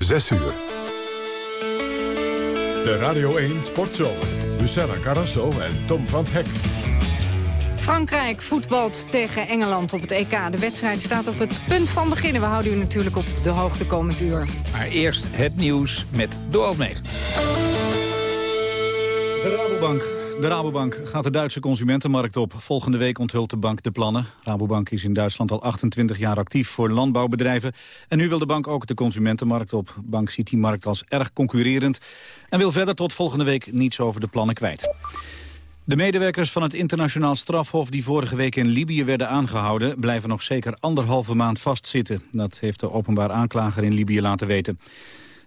6 uur. De Radio 1 Sportshow. Luciana Carrasso en Tom van Hek. Frankrijk voetbalt tegen Engeland op het EK. De wedstrijd staat op het punt van beginnen. We houden u natuurlijk op de hoogte komend uur. Maar eerst het nieuws met Doald Meeg. De Rabobank de Rabobank gaat de Duitse consumentenmarkt op. Volgende week onthult de bank de plannen. Rabobank is in Duitsland al 28 jaar actief voor landbouwbedrijven. En nu wil de bank ook de consumentenmarkt op. De bank ziet die markt als erg concurrerend... en wil verder tot volgende week niets over de plannen kwijt. De medewerkers van het internationaal strafhof die vorige week in Libië werden aangehouden... blijven nog zeker anderhalve maand vastzitten. Dat heeft de openbaar aanklager in Libië laten weten.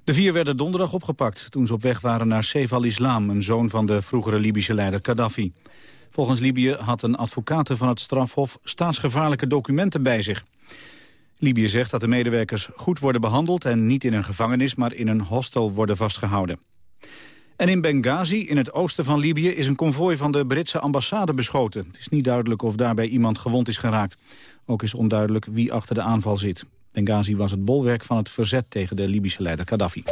De vier werden donderdag opgepakt toen ze op weg waren naar Saif al-Islam... een zoon van de vroegere Libische leider Gaddafi. Volgens Libië had een advocaat van het strafhof staatsgevaarlijke documenten bij zich. Libië zegt dat de medewerkers goed worden behandeld... en niet in een gevangenis, maar in een hostel worden vastgehouden. En in Benghazi, in het oosten van Libië, is een konvooi van de Britse ambassade beschoten. Het is niet duidelijk of daarbij iemand gewond is geraakt. Ook is onduidelijk wie achter de aanval zit. Benghazi was het bolwerk van het verzet tegen de Libische leider Gaddafi.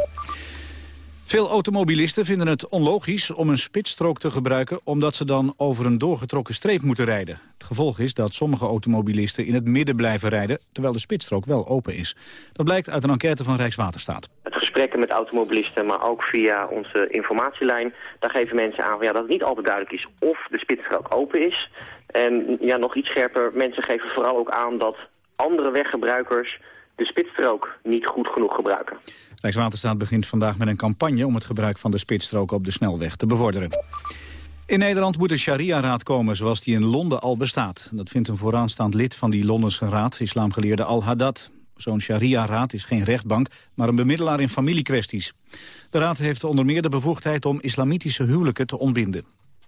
Veel automobilisten vinden het onlogisch om een spitsstrook te gebruiken... omdat ze dan over een doorgetrokken streep moeten rijden. Het gevolg is dat sommige automobilisten in het midden blijven rijden... terwijl de spitsstrook wel open is. Dat blijkt uit een enquête van Rijkswaterstaat. Het gesprekken met automobilisten, maar ook via onze informatielijn... daar geven mensen aan ja, dat het niet altijd duidelijk is of de spitsstrook open is. En ja, nog iets scherper, mensen geven vooral ook aan dat andere weggebruikers de spitsstrook niet goed genoeg gebruiken. Rijkswaterstaat begint vandaag met een campagne om het gebruik van de spitsstrook op de snelweg te bevorderen. In Nederland moet een sharia-raad komen zoals die in Londen al bestaat. Dat vindt een vooraanstaand lid van die Londense raad, islamgeleerde Al-Haddad. Zo'n sharia-raad is geen rechtbank, maar een bemiddelaar in familiekwesties. De raad heeft onder meer de bevoegdheid om islamitische huwelijken te ontbinden.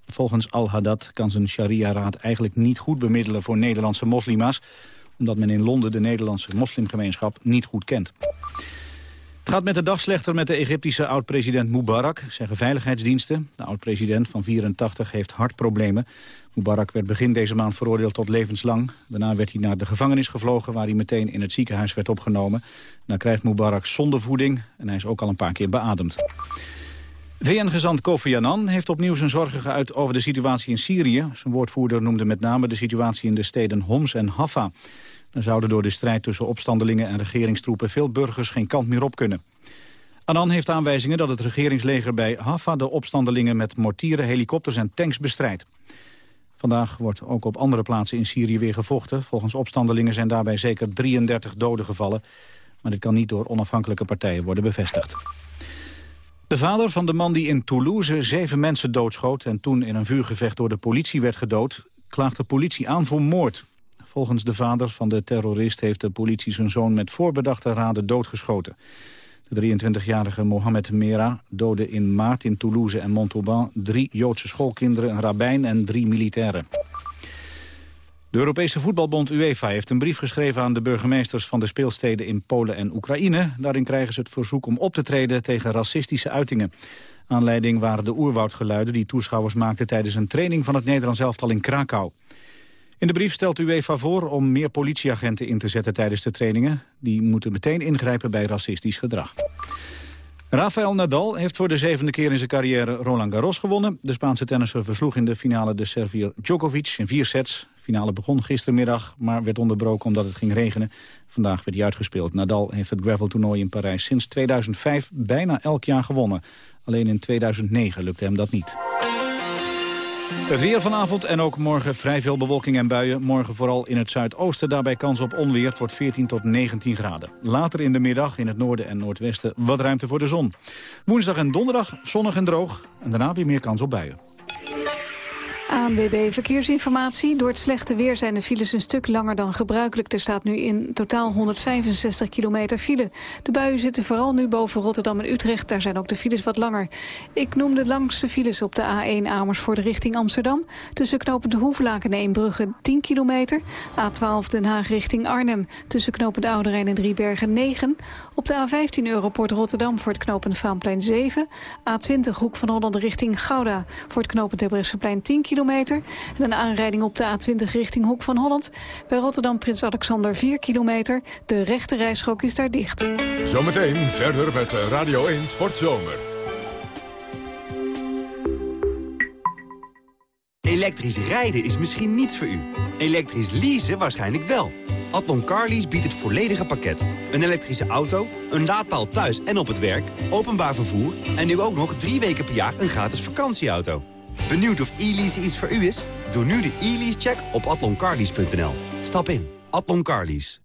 Volgens Al-Haddad kan zijn sharia-raad eigenlijk niet goed bemiddelen voor Nederlandse moslima's omdat men in Londen de Nederlandse moslimgemeenschap niet goed kent. Het gaat met de dag slechter met de Egyptische oud-president Mubarak, zeggen veiligheidsdiensten. De oud-president van 84 heeft hartproblemen. Mubarak werd begin deze maand veroordeeld tot levenslang. Daarna werd hij naar de gevangenis gevlogen waar hij meteen in het ziekenhuis werd opgenomen. Dan krijgt Mubarak zondevoeding en hij is ook al een paar keer beademd. VN-gezant Kofi Annan heeft opnieuw zijn zorgen geuit over de situatie in Syrië. Zijn woordvoerder noemde met name de situatie in de steden Homs en Haffa. Dan zouden door de strijd tussen opstandelingen en regeringstroepen veel burgers geen kant meer op kunnen. Annan heeft aanwijzingen dat het regeringsleger bij Haffa de opstandelingen met mortieren, helikopters en tanks bestrijdt. Vandaag wordt ook op andere plaatsen in Syrië weer gevochten. Volgens opstandelingen zijn daarbij zeker 33 doden gevallen. Maar dit kan niet door onafhankelijke partijen worden bevestigd. De vader van de man die in Toulouse zeven mensen doodschoot... en toen in een vuurgevecht door de politie werd gedood... klaagt de politie aan voor moord. Volgens de vader van de terrorist heeft de politie zijn zoon... met voorbedachte raden doodgeschoten. De 23-jarige Mohamed Mera doodde in maart in Toulouse en Montauban... drie Joodse schoolkinderen, een rabbijn en drie militairen. De Europese voetbalbond UEFA heeft een brief geschreven aan de burgemeesters van de speelsteden in Polen en Oekraïne. Daarin krijgen ze het verzoek om op te treden tegen racistische uitingen. Aanleiding waren de oerwoudgeluiden die toeschouwers maakten tijdens een training van het Nederlands elftal in Krakau. In de brief stelt UEFA voor om meer politieagenten in te zetten tijdens de trainingen. Die moeten meteen ingrijpen bij racistisch gedrag. Rafael Nadal heeft voor de zevende keer in zijn carrière Roland Garros gewonnen. De Spaanse tennisser versloeg in de finale de Servier Djokovic in vier sets. De finale begon gistermiddag, maar werd onderbroken omdat het ging regenen. Vandaag werd hij uitgespeeld. Nadal heeft het graveltoernooi in Parijs sinds 2005 bijna elk jaar gewonnen. Alleen in 2009 lukte hem dat niet. Het weer vanavond en ook morgen vrij veel bewolking en buien. Morgen vooral in het zuidoosten, daarbij kans op onweer. Het wordt 14 tot 19 graden. Later in de middag in het noorden en noordwesten wat ruimte voor de zon. Woensdag en donderdag zonnig en droog. En daarna weer meer kans op buien. ANWB Verkeersinformatie. Door het slechte weer zijn de files een stuk langer dan gebruikelijk. Er staat nu in totaal 165 kilometer file. De buien zitten vooral nu boven Rotterdam en Utrecht. Daar zijn ook de files wat langer. Ik noem de langste files op de A1 Amersfoort richting Amsterdam. Tussen knopend Hoeflaken en Eembrugge 10 kilometer. A12 Den Haag richting Arnhem. Tussen knopend Ouderijn en Driebergen 9. Op de A15 Europort Rotterdam voor het knopend Vaanplein 7. A20 Hoek van Holland richting Gouda. Voor het knopend Terbrechtseplein 10 kilometer kilometer. En een aanrijding op de A20 richting Hoek van Holland. Bij Rotterdam Prins Alexander 4 kilometer. De rechte rijstrook is daar dicht. Zometeen verder met Radio 1 Sportzomer. Elektrisch rijden is misschien niets voor u. Elektrisch leasen waarschijnlijk wel. Adlon Carlease biedt het volledige pakket. Een elektrische auto, een laadpaal thuis en op het werk, openbaar vervoer... en nu ook nog drie weken per jaar een gratis vakantieauto. Benieuwd of e-lease iets voor u is? Doe nu de e-lease-check op atloncarlease.nl. Stap in. Adlon Carlease.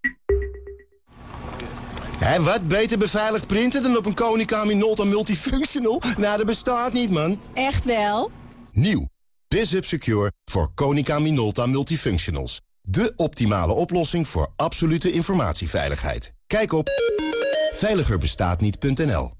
Hé, wat beter beveiligd printen dan op een Konica Minolta Multifunctional? Nou, dat bestaat niet, man. Echt wel? Nieuw. BizHub Secure voor Konica Minolta Multifunctionals. De optimale oplossing voor absolute informatieveiligheid. Kijk op veiligerbestaatniet.nl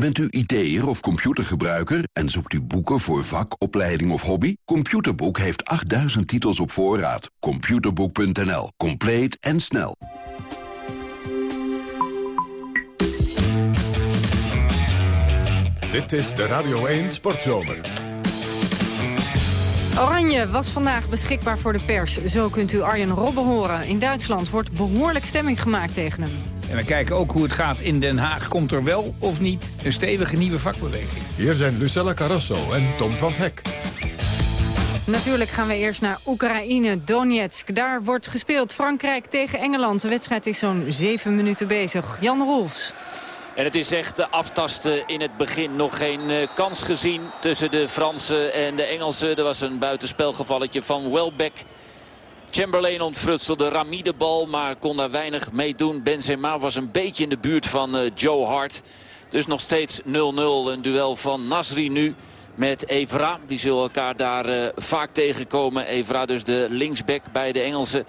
Bent u IT'er of computergebruiker en zoekt u boeken voor vak, opleiding of hobby? Computerboek heeft 8000 titels op voorraad. Computerboek.nl. Compleet en snel. Dit is de Radio 1 Sportzomer. Oranje was vandaag beschikbaar voor de pers. Zo kunt u Arjen Robben horen. In Duitsland wordt behoorlijk stemming gemaakt tegen hem. En we kijken ook hoe het gaat in Den Haag. Komt er wel of niet een stevige nieuwe vakbeweging? Hier zijn Lucella Carrasso en Tom van Hek. Natuurlijk gaan we eerst naar Oekraïne, Donetsk. Daar wordt gespeeld Frankrijk tegen Engeland. De wedstrijd is zo'n zeven minuten bezig. Jan Rolfs. En het is echt aftasten in het begin. Nog geen uh, kans gezien tussen de Fransen en de Engelsen. Er was een buitenspelgevalletje van Welbeck. Chamberlain ontfrutselde Rami de bal, maar kon daar weinig mee doen. Benzema was een beetje in de buurt van uh, Joe Hart. Dus nog steeds 0-0. Een duel van Nasri nu met Evra. Die zullen elkaar daar uh, vaak tegenkomen. Evra dus de linksback bij de Engelsen.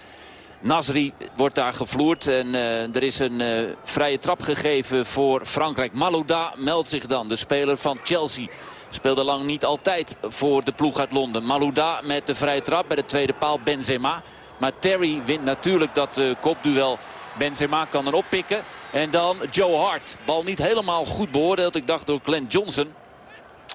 Nasri wordt daar gevloerd en uh, er is een vrije trap gegeven voor Frankrijk. Malouda meldt zich dan, de speler van Chelsea. Speelde lang niet altijd voor de ploeg uit Londen. Malouda met de vrije trap bij de tweede paal Benzema. Maar Terry wint natuurlijk dat uh, kopduel. Benzema kan er oppikken. En dan Joe Hart. Bal niet helemaal goed beoordeeld. Ik dacht door Glenn Johnson.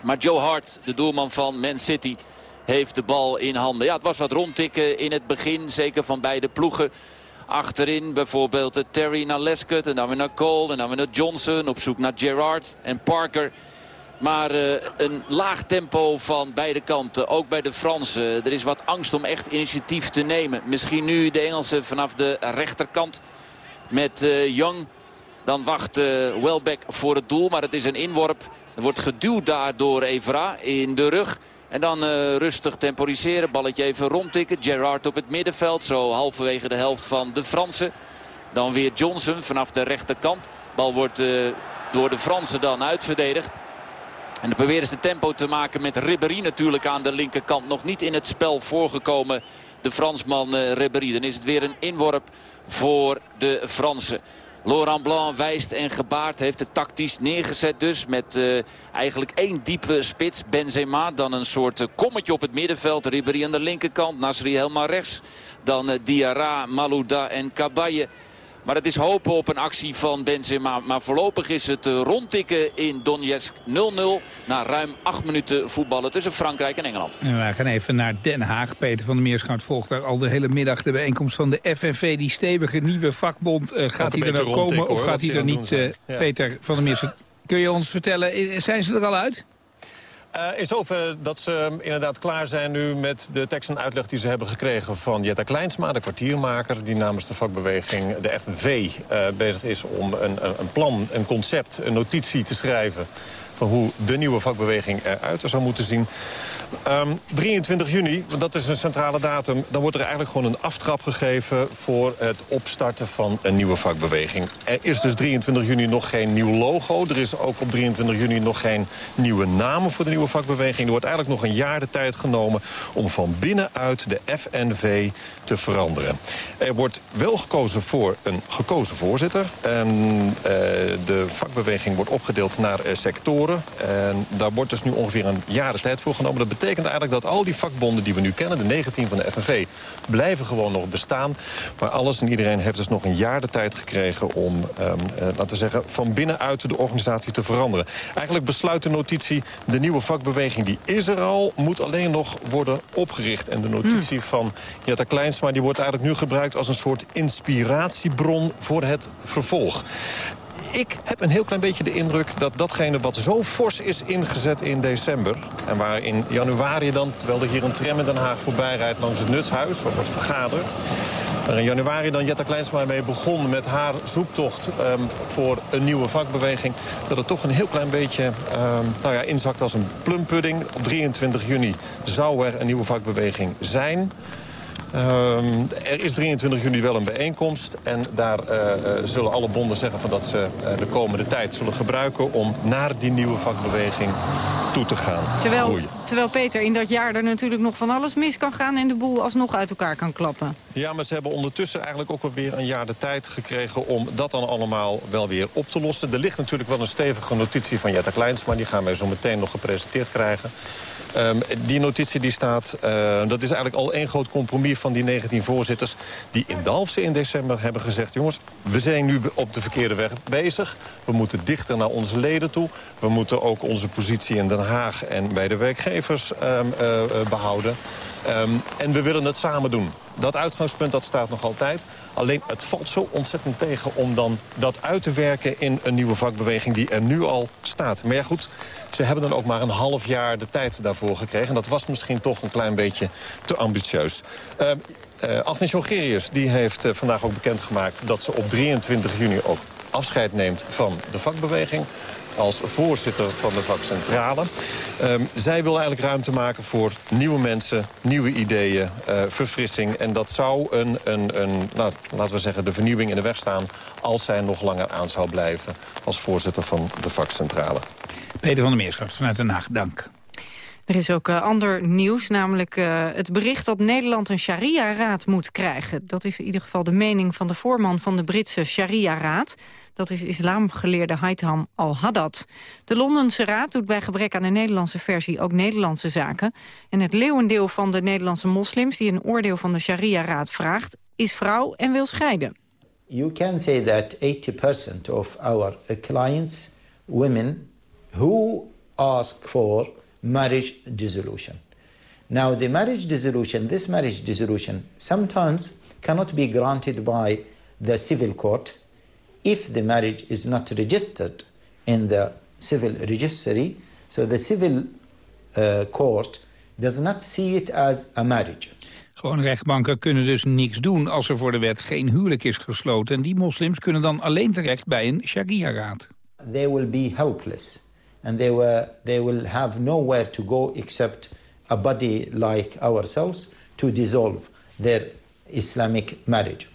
Maar Joe Hart, de doelman van Man City heeft de bal in handen. Ja, het was wat rondtikken in het begin, zeker van beide ploegen. Achterin bijvoorbeeld Terry naar Lescott en dan weer naar Cole en dan weer naar Johnson. Op zoek naar Gerrard en Parker. Maar uh, een laag tempo van beide kanten, ook bij de Fransen. Er is wat angst om echt initiatief te nemen. Misschien nu de Engelsen vanaf de rechterkant met uh, Young. Dan wacht uh, Welbeck voor het doel, maar het is een inworp. Er wordt geduwd daar door Evra in de rug. En dan rustig temporiseren. Balletje even rondtikken. Gerrard op het middenveld. Zo halverwege de helft van de Fransen. Dan weer Johnson vanaf de rechterkant. Bal wordt door de Fransen dan uitverdedigd. En dan proberen ze tempo te maken met Ribéry natuurlijk aan de linkerkant. Nog niet in het spel voorgekomen de Fransman uh, Ribéry. Dan is het weer een inworp voor de Fransen. Laurent Blanc wijst en gebaard. Heeft het tactisch neergezet dus. Met uh, eigenlijk één diepe spits. Benzema. Dan een soort uh, kommetje op het middenveld. Ribéry aan de linkerkant. Nasri helemaal rechts. Dan uh, Diarra, Malouda en Cabaye. Maar het is hopen op een actie van Benzema. Maar voorlopig is het rondtikken in Donetsk 0-0. Na ruim acht minuten voetballen tussen Frankrijk en Engeland. En wij gaan even naar Den Haag. Peter van der Meerschout volgt daar al de hele middag de bijeenkomst van de FNV. Die stevige nieuwe vakbond. Uh, gaat hij er nou komen of gaat hij er niet? Uh, ja. Peter van der Meerschout, kun je ons vertellen, zijn ze er al uit? Uh, in zover dat ze inderdaad klaar zijn nu met de tekst en uitleg die ze hebben gekregen van Jetta Kleinsma, de kwartiermaker, die namens de vakbeweging, de FNV, uh, bezig is om een, een plan, een concept, een notitie te schrijven van hoe de nieuwe vakbeweging eruit zou moeten zien. Um, ehm, 23 juni, dat is een centrale datum... dan wordt er eigenlijk gewoon een aftrap gegeven... voor het opstarten van een nieuwe vakbeweging. Er is dus 23 juni nog geen nieuw logo. Er is ook op 23 juni nog geen nieuwe namen voor de nieuwe vakbeweging. Er wordt eigenlijk nog een jaar de tijd genomen... om van binnenuit de FNV te veranderen. Er wordt wel gekozen voor een gekozen voorzitter. En, uh, de vakbeweging wordt opgedeeld naar uh, sectoren. En daar wordt dus nu ongeveer een jaar de tijd voor genomen. Dat betekent eigenlijk dat al die vakbonden die we nu kennen... de 19 van de FNV, blijven gewoon nog bestaan. Maar alles en iedereen heeft dus nog een jaar de tijd gekregen... om, um, uh, laten we zeggen, van binnenuit de organisatie te veranderen. Eigenlijk besluit de notitie, de nieuwe vakbeweging die is er al... moet alleen nog worden opgericht. En de notitie hmm. van Jetta Kleinsma die wordt eigenlijk nu gebruikt... als een soort inspiratiebron voor het vervolg ik heb een heel klein beetje de indruk dat datgene wat zo fors is ingezet in december... en waar in januari dan, terwijl er hier een tram in Den Haag voorbij rijdt... langs het Nutshuis, waar wordt vergaderd... waar in januari dan Jetta Kleinsma mee begon met haar zoektocht... Um, voor een nieuwe vakbeweging... dat het toch een heel klein beetje um, nou ja, inzakt als een plumpudding. Op 23 juni zou er een nieuwe vakbeweging zijn... Ehm, er is 23 juni wel een bijeenkomst. En daar uh, zullen alle bonden zeggen van dat ze uh, de komende tijd zullen gebruiken... om naar die nieuwe vakbeweging toe te gaan. Terwijl, terwijl Peter in dat jaar er natuurlijk nog van alles mis kan gaan... en de boel alsnog uit elkaar kan klappen. Ja, maar ze hebben ondertussen eigenlijk ook alweer een jaar de tijd gekregen... om dat dan allemaal wel weer op te lossen. Er ligt natuurlijk wel een stevige notitie van Jetta Kleins... maar die gaan wij zo meteen nog gepresenteerd krijgen. Um, die notitie die staat, uh, dat is eigenlijk al één groot compromis van die 19 voorzitters... die in Dalfsen in december hebben gezegd... jongens, we zijn nu op de verkeerde weg bezig. We moeten dichter naar onze leden toe. We moeten ook onze positie in Den Haag en bij de werkgevers um, uh, behouden. Um, en we willen het samen doen. Dat uitgangspunt dat staat nog altijd. Alleen het valt zo ontzettend tegen om dan dat uit te werken... in een nieuwe vakbeweging die er nu al staat. Maar ja goed, ze hebben dan ook maar een half jaar de tijd daarvoor gekregen. En dat was misschien toch een klein beetje te ambitieus. Uh, Agnes Jongerius die heeft uh, vandaag ook bekendgemaakt... dat ze op 23 juni ook afscheid neemt van de vakbeweging als voorzitter van de vakcentrale. Um, zij wil eigenlijk ruimte maken voor nieuwe mensen, nieuwe ideeën, uh, verfrissing. En dat zou een, een, een nou, laten we zeggen, de vernieuwing in de weg staan... als zij nog langer aan zou blijven als voorzitter van de vakcentrale. Peter van der Meerschout vanuit Den Haag, dank. Er is ook uh, ander nieuws, namelijk uh, het bericht dat Nederland een sharia-raad moet krijgen. Dat is in ieder geval de mening van de voorman van de Britse sharia-raad. Dat is islamgeleerde Haitham al-Haddad. De Londense raad doet bij gebrek aan de Nederlandse versie ook Nederlandse zaken. En het leeuwendeel van de Nederlandse moslims die een oordeel van de sharia-raad vraagt... is vrouw en wil scheiden. You can say that 80% of our clients, women, who ask for marriage dissolution. Now, the marriage dissolution, this marriage dissolution, sometimes cannot be granted by the civil court if the marriage is not registered in the civil registry. So the civil uh, court does not see it as a marriage. Gewoon rechtbanken kunnen dus niks doen als er voor de wet geen huwelijk is gesloten. En die moslims kunnen dan alleen terecht bij een sharia-raad. They will be helpless. And they, were, they will have nowhere to go except a body like ourselves to dissolve their Islamic marriage.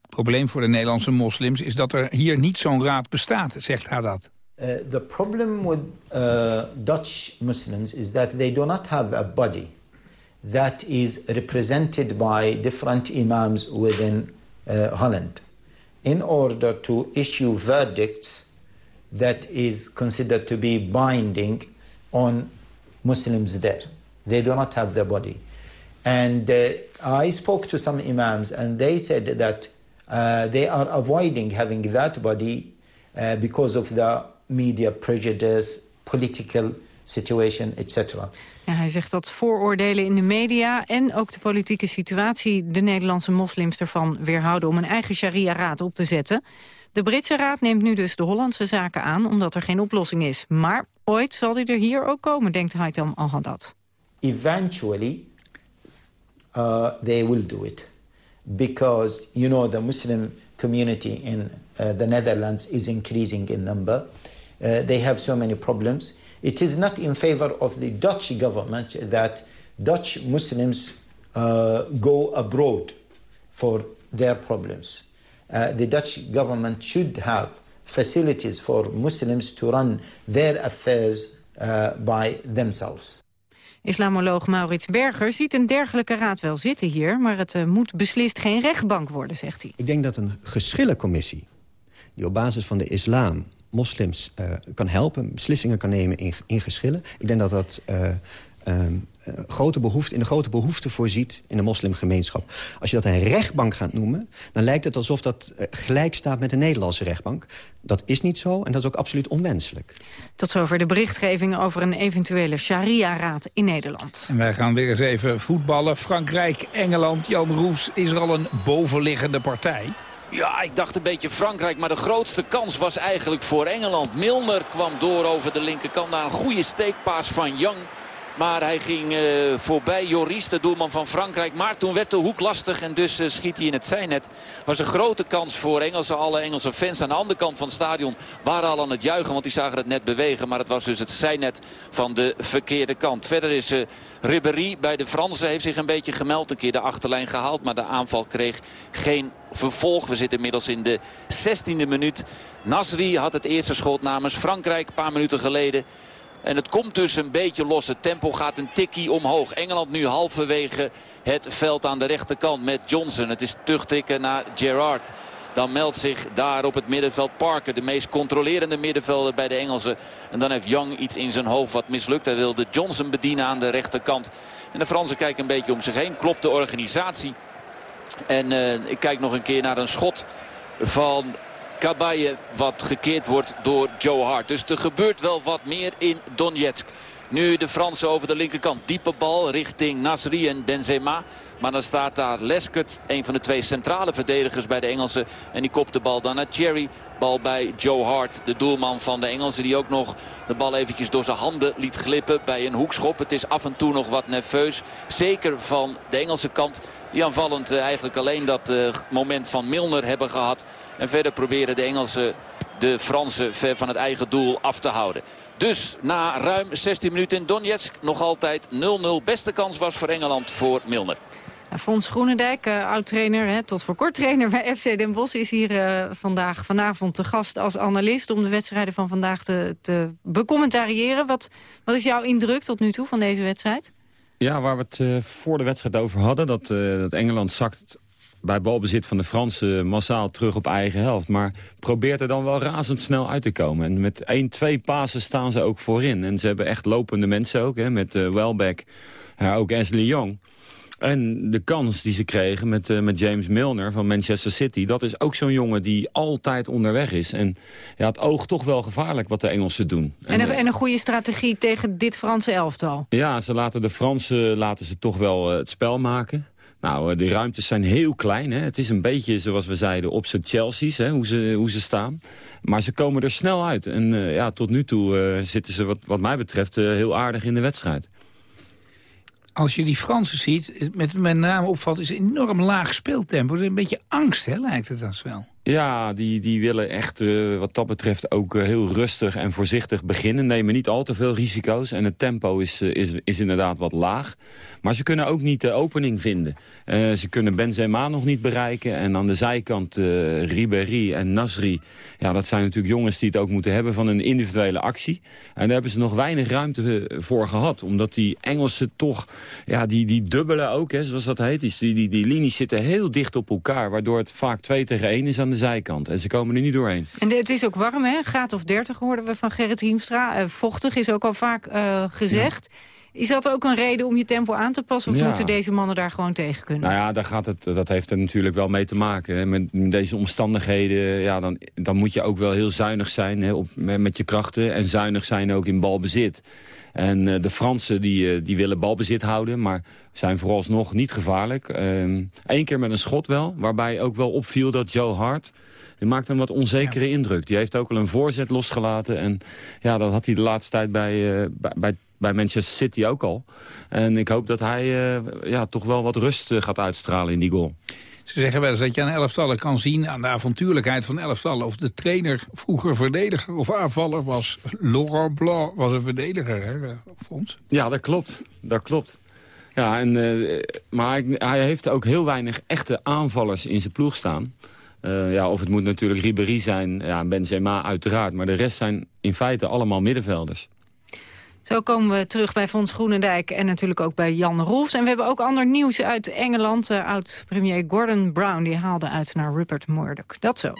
Het probleem voor de Nederlandse moslims is dat er hier niet zo'n raad bestaat, zegt Haddad. Uh, the problem with uh, Dutch Muslims is that they do not have a body that is represented by different imams within uh, Holland in order to issue verdicts that is considered to be binding on Muslims there. They do not have the body. And uh, I spoke to some imams and they said that uh, they are avoiding having that body uh, because of the media prejudice, political situation, etc. Hij zegt dat vooroordelen in de media en ook de politieke situatie... de Nederlandse moslims ervan weerhouden om een eigen sharia-raad op te zetten. De Britse raad neemt nu dus de Hollandse zaken aan... omdat er geen oplossing is. Maar ooit zal die er hier ook komen, denkt Haitham al-Haddad. Eventually, uh, they will do it. Because, you know, the Muslim community in uh, the Netherlands is increasing in number. Uh, they have so many problems. It is not in favor of the Dutch government that Dutch Muslims uh, go abroad for their problems. Uh, the Dutch government should have facilities for Muslims to run their affairs uh, by themselves. Islamoloog Maurits Berger ziet een dergelijke raad wel zitten hier... maar het uh, moet beslist geen rechtbank worden, zegt hij. Ik denk dat een geschillencommissie... die op basis van de islam moslims uh, kan helpen... beslissingen kan nemen in, in geschillen... ik denk dat dat uh, um, grote behoefte, in de grote behoefte voorziet in de moslimgemeenschap. Als je dat een rechtbank gaat noemen, dan lijkt het alsof dat gelijk staat met de Nederlandse rechtbank. Dat is niet zo en dat is ook absoluut onwenselijk. Tot zover de berichtgeving over een eventuele sharia-raad in Nederland. En wij gaan weer eens even voetballen. Frankrijk, Engeland, Jan Roefs, is er al een bovenliggende partij? Ja, ik dacht een beetje Frankrijk, maar de grootste kans was eigenlijk voor Engeland. Milner kwam door over de linkerkant naar een goede steekpaas van Young. Maar hij ging uh, voorbij Joris, de doelman van Frankrijk. Maar toen werd de hoek lastig en dus uh, schiet hij in het zijnet. was een grote kans voor Engelsen. Alle Engelse fans aan de andere kant van het stadion waren al aan het juichen. Want die zagen het net bewegen. Maar het was dus het zijnet van de verkeerde kant. Verder is uh, Ribéry bij de Fransen. Heeft zich een beetje gemeld. Een keer de achterlijn gehaald. Maar de aanval kreeg geen vervolg. We zitten inmiddels in de 16e minuut. Nasri had het eerste schot namens Frankrijk. Een paar minuten geleden. En het komt dus een beetje los. Het tempo gaat een tikkie omhoog. Engeland nu halverwege het veld aan de rechterkant met Johnson. Het is terugtikken naar Gerrard. Dan meldt zich daar op het middenveld Parker. De meest controlerende middenvelder bij de Engelsen. En dan heeft Young iets in zijn hoofd wat mislukt. Hij wilde Johnson bedienen aan de rechterkant. En de Fransen kijken een beetje om zich heen. Klopt de organisatie. En uh, ik kijk nog een keer naar een schot van Kabaye wat gekeerd wordt door Joe Hart. Dus er gebeurt wel wat meer in Donetsk. Nu de Fransen over de linkerkant. Diepe bal richting Nasri en Benzema. Maar dan staat daar Leskert, een van de twee centrale verdedigers bij de Engelsen. En die kopt de bal dan naar Cherry. Bal bij Joe Hart, de doelman van de Engelsen. Die ook nog de bal eventjes door zijn handen liet glippen bij een hoekschop. Het is af en toe nog wat nerveus. Zeker van de Engelse kant. Die aanvallend eigenlijk alleen dat uh, moment van Milner hebben gehad. En verder proberen de Engelsen de Fransen ver van het eigen doel af te houden. Dus na ruim 16 minuten in Donetsk nog altijd 0-0. Beste kans was voor Engeland voor Milner. Fons Groenendijk, uh, oud-trainer, tot voor kort trainer bij FC Den Bosch... is hier uh, vandaag, vanavond te gast als analist... om de wedstrijden van vandaag te, te becommentariëren. Wat, wat is jouw indruk tot nu toe van deze wedstrijd? Ja, waar we het uh, voor de wedstrijd over hadden... dat, dat Engeland zakt bij balbezit van de Fransen massaal terug op eigen helft. Maar probeert er dan wel razendsnel uit te komen. En met 1, 2 pasen staan ze ook voorin. En ze hebben echt lopende mensen ook, hè, met uh, Welbeck, uh, ook Ashley Young. En de kans die ze kregen met, uh, met James Milner van Manchester City... dat is ook zo'n jongen die altijd onderweg is. En ja, het oog toch wel gevaarlijk wat de Engelsen doen. En, en, een, en een goede strategie tegen dit Franse elftal. Ja, ze laten de Fransen laten ze toch wel uh, het spel maken. Nou, de ruimtes zijn heel klein. Hè. Het is een beetje, zoals we zeiden, op zijn Chelsea's, hè, hoe, ze, hoe ze staan. Maar ze komen er snel uit. En uh, ja, tot nu toe uh, zitten ze, wat, wat mij betreft, heel aardig in de wedstrijd. Als je die Fransen ziet, met met name opvalt, is een enorm laag speeltempo. Een beetje angst, hè, lijkt het als wel. Ja, die, die willen echt uh, wat dat betreft ook uh, heel rustig en voorzichtig beginnen. Nemen niet al te veel risico's. En het tempo is, uh, is, is inderdaad wat laag. Maar ze kunnen ook niet de opening vinden. ze kunnen Benzema nog niet bereiken. En aan de zijkant Ribéry en Nasri. Ja, dat zijn natuurlijk jongens die het ook moeten hebben van een individuele actie. En daar hebben ze nog weinig ruimte voor gehad. Omdat die Engelsen toch, ja, die, die dubbelen ook, hè, zoals dat heet. Die, die, die linies zitten heel dicht op elkaar. Waardoor het vaak 2 tegen 1 is aan de zijkant. En ze komen er niet doorheen. En het is ook warm, hè? Graad of 30 hoorden we van Gerrit Hiemstra. Uh, vochtig is ook al vaak uh, gezegd. Ja. Is dat ook een reden om je tempo aan te passen? Of Ja. moeten deze mannen daar gewoon tegen kunnen? Nou ja, daar gaat het, dat heeft er natuurlijk wel mee te maken. Hè. Met deze omstandigheden, ja, dan, dan moet je ook wel heel zuinig zijn hè, op, met, je krachten. En zuinig zijn ook in balbezit. En eh, de Fransen die, eh, die willen balbezit houden, maar zijn vooralsnog niet gevaarlijk. Eén keer met een schot wel, waarbij ook wel opviel dat Joe Hart... Die maakt een wat onzekere indruk. Die heeft ook wel een voorzet losgelaten. En ja, dat had hij de laatste tijd bij, eh, bij, bij, bij Manchester City ook al. En ik hoop dat hij eh, ja, toch wel wat rust eh, gaat uitstralen in die goal. Ze zeggen wel eens dat je aan elftallen kan zien... aan de avontuurlijkheid van elftallen... of de trainer vroeger verdediger of aanvaller was. Laurent Blanc was een verdediger, hè, Frans? Ja, dat klopt. Dat klopt. Ja, en, eh, maar hij, hij heeft ook heel weinig echte aanvallers in zijn ploeg staan. Eh, ja, of het moet natuurlijk Ribéry zijn, ja, Benzema uiteraard. Maar de rest zijn in feite allemaal middenvelders. Zo komen we terug bij Fons Groenendijk en natuurlijk ook bij Jan Roels. En we hebben ook ander nieuws uit Engeland. Uh, Oud-premier Gordon Brown die haalde uit naar Rupert Murdoch. Dat zo.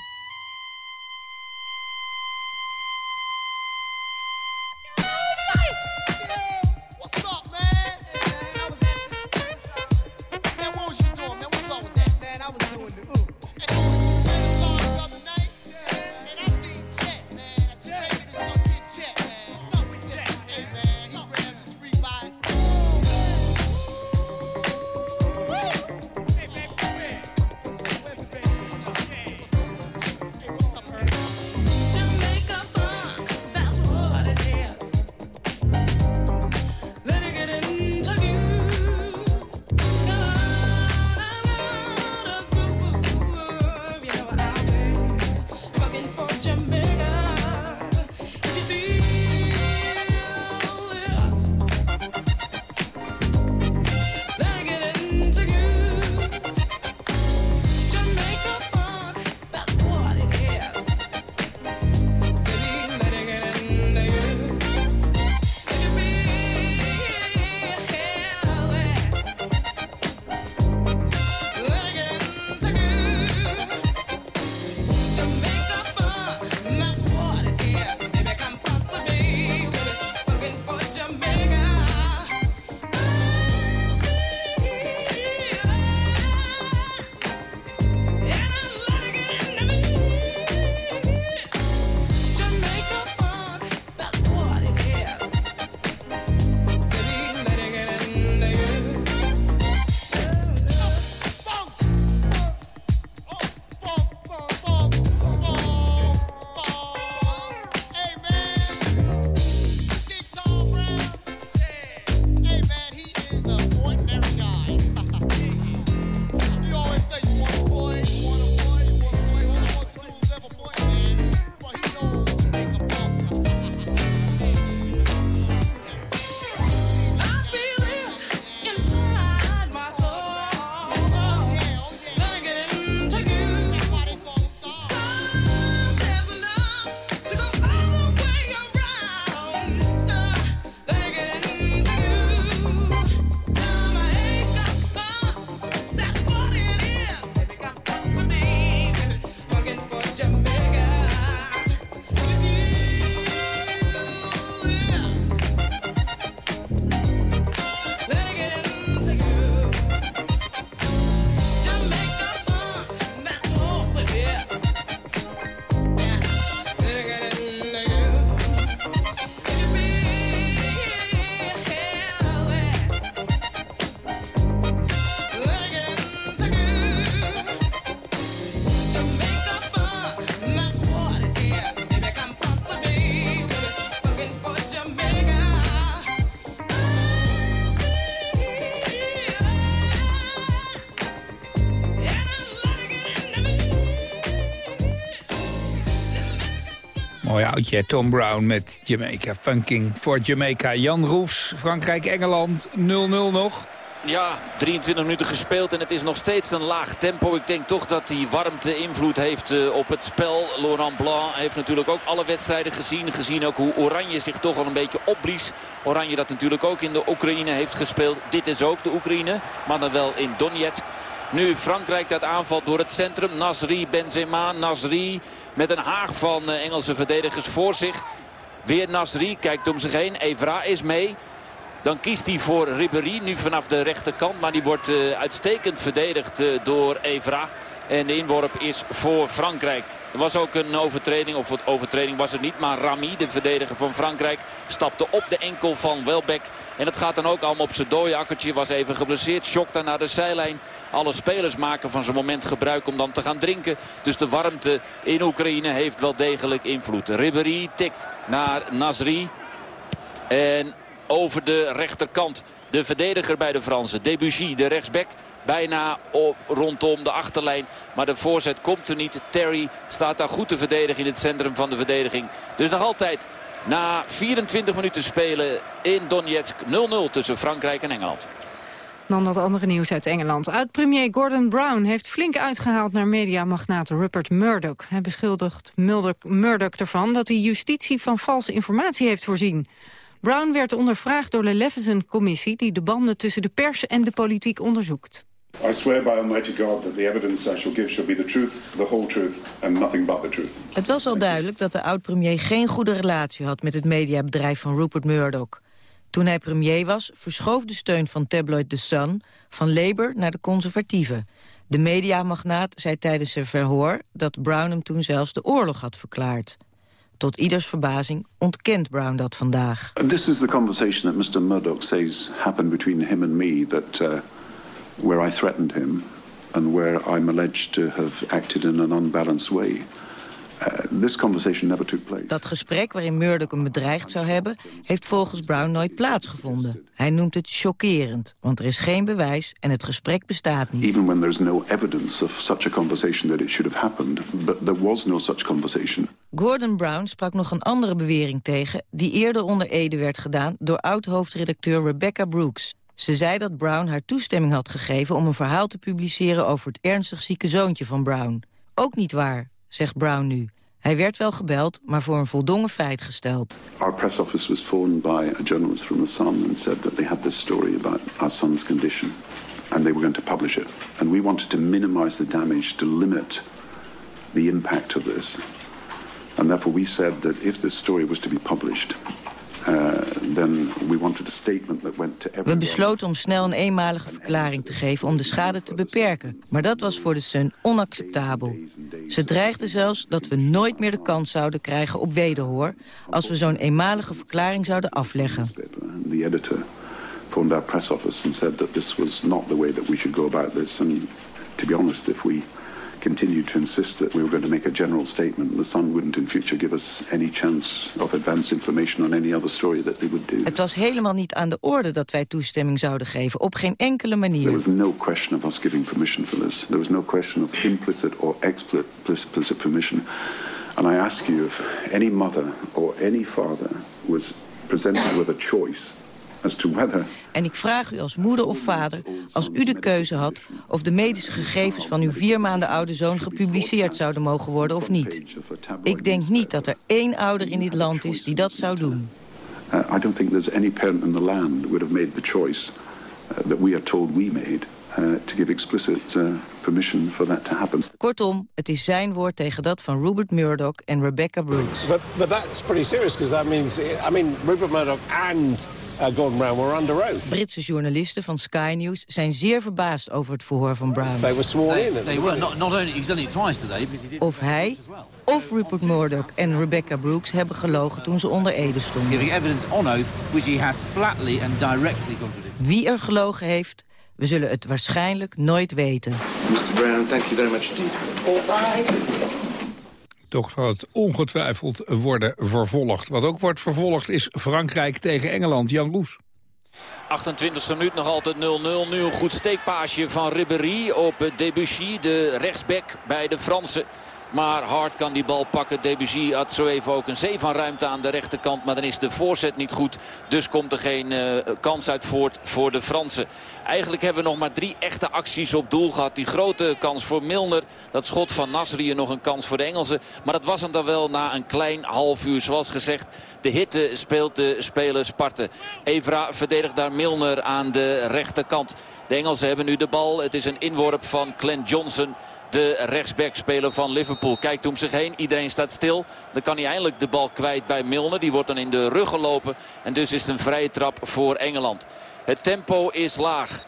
Oudje, Tom Brown met Jamaica. Funking voor Jamaica. Jan Roefs, Frankrijk-Engeland, 0-0 nog. Ja, 23 minuten gespeeld en het is nog steeds een laag tempo. Ik denk toch dat die warmte invloed heeft uh, op het spel. Laurent Blanc heeft natuurlijk ook alle wedstrijden gezien. Gezien ook hoe Oranje zich toch al een beetje opblies. Oranje dat natuurlijk ook in de Oekraïne heeft gespeeld. Dit is ook de Oekraïne, maar dan wel in Donetsk. Nu Frankrijk dat aanvalt door het centrum. Nasri, Benzema, Nasri met een haag van Engelse verdedigers voor zich. Weer Nasri, kijkt om zich heen. Evra is mee. Dan kiest hij voor Ribéry nu vanaf de rechterkant. Maar die wordt uitstekend verdedigd door Evra. En de inworp is voor Frankrijk. Er was ook een overtreding, of overtreding was het niet. Maar Rami, de verdediger van Frankrijk, stapte op de enkel van Welbeck. En het gaat dan ook allemaal op zijn dode akkertje. Was even geblesseerd, shock naar de zijlijn. Alle spelers maken van zijn moment gebruik om dan te gaan drinken. Dus de warmte in Oekraïne heeft wel degelijk invloed. Ribéry tikt naar Nasri. En over de rechterkant de verdediger bij de Fransen. Debussy, de rechtsback, bijna op, rondom de achterlijn. Maar de voorzet komt er niet. Terry staat daar goed te verdedigen in het centrum van de verdediging. Dus nog altijd na 24 minuten spelen in Donetsk 0-0 tussen Frankrijk en Engeland. Dan dat andere nieuws uit Engeland. Oud-premier Gordon Brown heeft flink uitgehaald naar mediamagnaat Rupert Murdoch. Hij beschuldigt Murdoch ervan dat hij justitie van valse informatie heeft voorzien. Brown werd ondervraagd door de Leveson-commissie... die de banden tussen de pers en de politiek onderzoekt. I swear by Almighty God that the evidence I shall give shall be the truth, the whole truth and nothing but the truth. Het was al duidelijk dat de oud-premier geen goede relatie had met het mediabedrijf van Rupert Murdoch. Toen hij premier was, verschoof de steun van tabloid The Sun van Labour naar de conservatieven. De mediamagnaat zei tijdens zijn verhoor dat Brown hem toen zelfs de oorlog had verklaard. Tot ieders verbazing ontkent Brown dat vandaag. This is the conversation that Mr. Murdoch says happened between him and me that uh, where I threatened him and where I'm alleged to have acted in an unbalanced way. This conversation never took place. Dat gesprek waarin Murdoch hem bedreigd zou hebben... heeft volgens Brown nooit plaatsgevonden. Hij noemt het chockerend, want er is geen bewijs en het gesprek bestaat niet. Even when no evidence of such a conversation that it should have happened, but there was no such conversation. Gordon Brown sprak nog een andere bewering tegen... die eerder onder Ede werd gedaan door oud-hoofdredacteur Rebecca Brooks. Ze zei dat Brown haar toestemming had gegeven om een verhaal te publiceren over het ernstig zieke zoontje van Brown. Ook niet waar, zegt Brown nu. Hij werd wel gebeld, maar voor een voldongen feit gesteld. Our press office was phoned by a journalist from The Sun and said that they had this story about our son's condition and they were going to publish it. And we wanted to minimize the damage to limit the impact of this. And therefore we said that if this story was to be published, we besloten om snel een eenmalige verklaring te geven om de schade te beperken. Maar dat was voor de Sun onacceptabel. Ze dreigden zelfs dat we nooit meer de kans zouden krijgen op wederhoor... als we zo'n eenmalige verklaring zouden afleggen. The editor phoned our press office and said that this was not the way that we should go about this. And to be honest, if we continued to insist that we were going to make a general statement. The Sun wouldn't in future give us any chance of advance information on any other story that they would do. Het was helemaal niet aan de orde dat wij toestemming zouden geven, op geen enkele manier. There was no question of us giving permission for this. There was no question of implicit or explicit permission. And I ask you if any mother or any father was presented with a choice en ik vraag u als moeder of vader, als u de keuze had... of de medische gegevens van uw vier maanden oude zoon gepubliceerd zouden mogen worden of niet. Ik denk niet dat er één ouder in dit land is die dat zou doen. Uh, I don't think there's any parent in the land would have made the choice uh, that we are told we made. Uh, to give explicit uh, permission for that to happen. Kortom, het is zijn woord tegen dat van Rupert Murdoch en Rebecca Brooks. But, but that's pretty serious because that means, I mean, Rupert Murdoch and Gordon Brown were under oath. Britse journalisten van Sky News zijn zeer verbaasd over het verhoor van Brown. They were sworn in. They were not, not only he's done it twice today. Of hij of Rupert Murdoch en Rebecca Brooks hebben gelogen toen ze onder Ede stonden. Giving evidence on oath which he has flatly and directly contradicted. Wie er gelogen heeft, we zullen het waarschijnlijk nooit weten. Mr. Brown, thank you very much indeed. Toch zal het ongetwijfeld worden vervolgd. Wat ook wordt vervolgd is Frankrijk tegen Engeland. Jan Loes. 28e minuut nog altijd 0-0. Nu een goed steekpaasje van Ribéry op Debussy, de rechtsback bij de Fransen. Maar Hart kan die bal pakken. Debussy had zo even ook een zee van ruimte aan de rechterkant. Maar dan is de voorzet niet goed. Dus komt er geen uh, kans uit voort voor de Fransen. Eigenlijk hebben we nog maar drie echte acties op doel gehad. Die grote kans voor Milner. Dat schot van Nasri nog een kans voor de Engelsen. Maar dat was hem dan wel na een klein half uur. Zoals gezegd, de hitte speelt de speler Sparten. Evra verdedigt daar Milner aan de rechterkant. De Engelsen hebben nu de bal. Het is een inworp van Glenn Johnson. De rechtsback-speler van Liverpool kijkt om zich heen. Iedereen staat stil. Dan kan hij eindelijk de bal kwijt bij Milner. Die wordt dan in de rug gelopen. En dus is het een vrije trap voor Engeland. Het tempo is laag.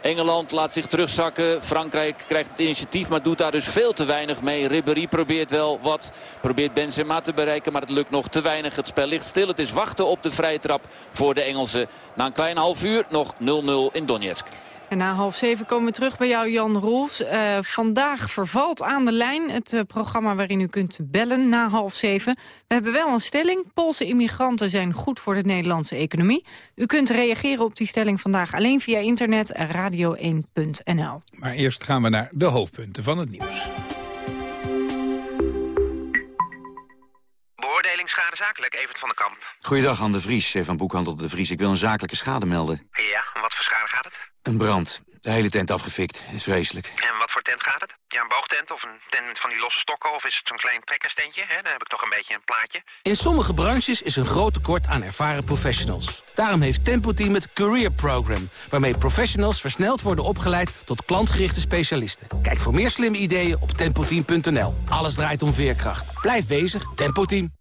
Engeland laat zich terugzakken. Frankrijk krijgt het initiatief, maar doet daar dus veel te weinig mee. Ribéry probeert wel wat. Probeert Benzema te bereiken, maar het lukt nog te weinig. Het spel ligt stil. Het is wachten op de vrije trap voor de Engelsen. Na een klein half uur nog 0-0 in Donetsk. En na half zeven komen we terug bij jou, Jan Roels. Uh, vandaag vervalt aan de lijn het uh, programma waarin u kunt bellen na half zeven. We hebben wel een stelling. Poolse immigranten zijn goed voor de Nederlandse economie. U kunt reageren op die stelling vandaag alleen via internet radio1.nl. Maar eerst gaan we naar de hoofdpunten van het nieuws. Beoordeling schade zakelijk, Evert van den Kamp. Goeiedag, Han de Vries van Boekhandel de Vries. Ik wil een zakelijke schade melden. Ja, wat voor schade gaat het? Een brand. De hele tent afgefikt. Is vreselijk. En wat voor tent gaat het? Ja, een boogtent of een tent van die losse stokken? Of is het zo'n klein trekkerstentje? Hè? Dan heb ik toch een beetje een plaatje. In sommige branches is een groot tekort aan ervaren professionals. Daarom heeft Tempo Team het Career Program... waarmee professionals versneld worden opgeleid tot klantgerichte specialisten. Kijk voor meer slimme ideeën op tempoteam.nl. Alles draait om veerkracht. Blijf bezig, Tempo Team.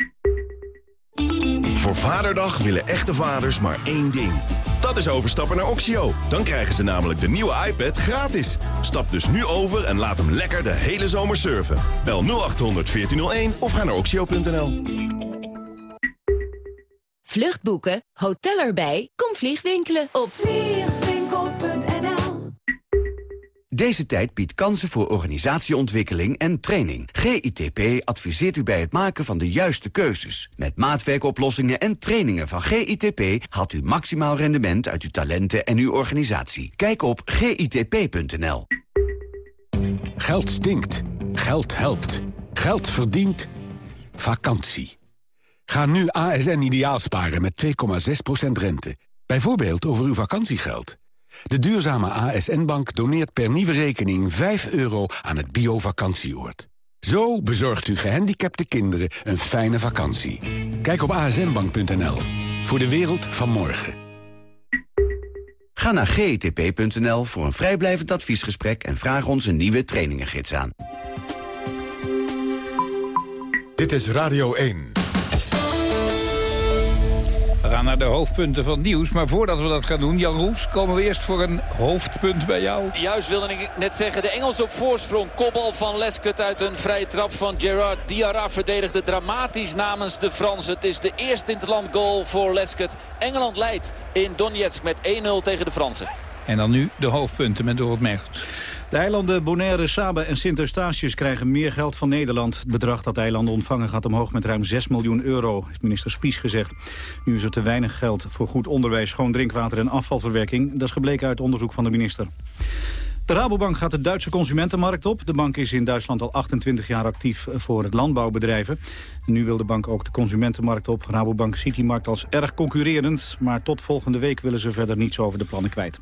Voor Vaderdag willen echte vaders maar één ding. Dat is overstappen naar Oxio. Dan krijgen ze namelijk de nieuwe iPad gratis. Stap dus nu over en laat hem lekker de hele zomer surfen. Bel 0800 1401 of ga naar oxio.nl. Vluchtboeken, hotel erbij, kom vliegwinkelen op vliegwinkel.nl. Deze tijd biedt kansen voor organisatieontwikkeling en training. GITP adviseert u bij het maken van de juiste keuzes. Met maatwerkoplossingen en trainingen van GITP... haalt u maximaal rendement uit uw talenten en uw organisatie. Kijk op gitp.nl. Geld stinkt. Geld helpt. Geld verdient. Vakantie. Ga nu ASN ideaal sparen met 2,6% rente. Bijvoorbeeld over uw vakantiegeld. De duurzame ASN-Bank doneert per nieuwe rekening 5 euro aan het bio-vakantieoord. Zo bezorgt u gehandicapte kinderen een fijne vakantie. Kijk op asnbank.nl. Voor de wereld van morgen. Ga naar gtp.nl voor een vrijblijvend adviesgesprek... en vraag ons een nieuwe trainingengids aan. Dit is Radio 1. We gaan naar de hoofdpunten van nieuws. Maar voordat we dat gaan doen, Jan Roefs, komen we eerst voor een hoofdpunt bij jou. Juist wilde ik net zeggen, de Engels op voorsprong. Kopbal van Lescott uit een vrije trap van Gerard Diarra verdedigde dramatisch namens de Fransen. Het is de eerste interland goal voor Lescott. Engeland leidt in Donetsk met 1-0 tegen de Fransen. En dan nu de hoofdpunten met Dorot Megens. De eilanden Bonaire, Saba en Sint-Eustatius krijgen meer geld van Nederland. Het bedrag dat de eilanden ontvangen gaat omhoog met ruim 6 miljoen euro, heeft minister Spies gezegd. Nu is er te weinig geld voor goed onderwijs, schoon drinkwater en afvalverwerking. Dat is gebleken uit onderzoek van de minister. De Rabobank gaat de Duitse consumentenmarkt op. De bank is in Duitsland al 28 jaar actief voor het landbouwbedrijven. En nu wil de bank ook de consumentenmarkt op. Rabobank ziet die markt als erg concurrerend... maar tot volgende week willen ze verder niets over de plannen kwijt.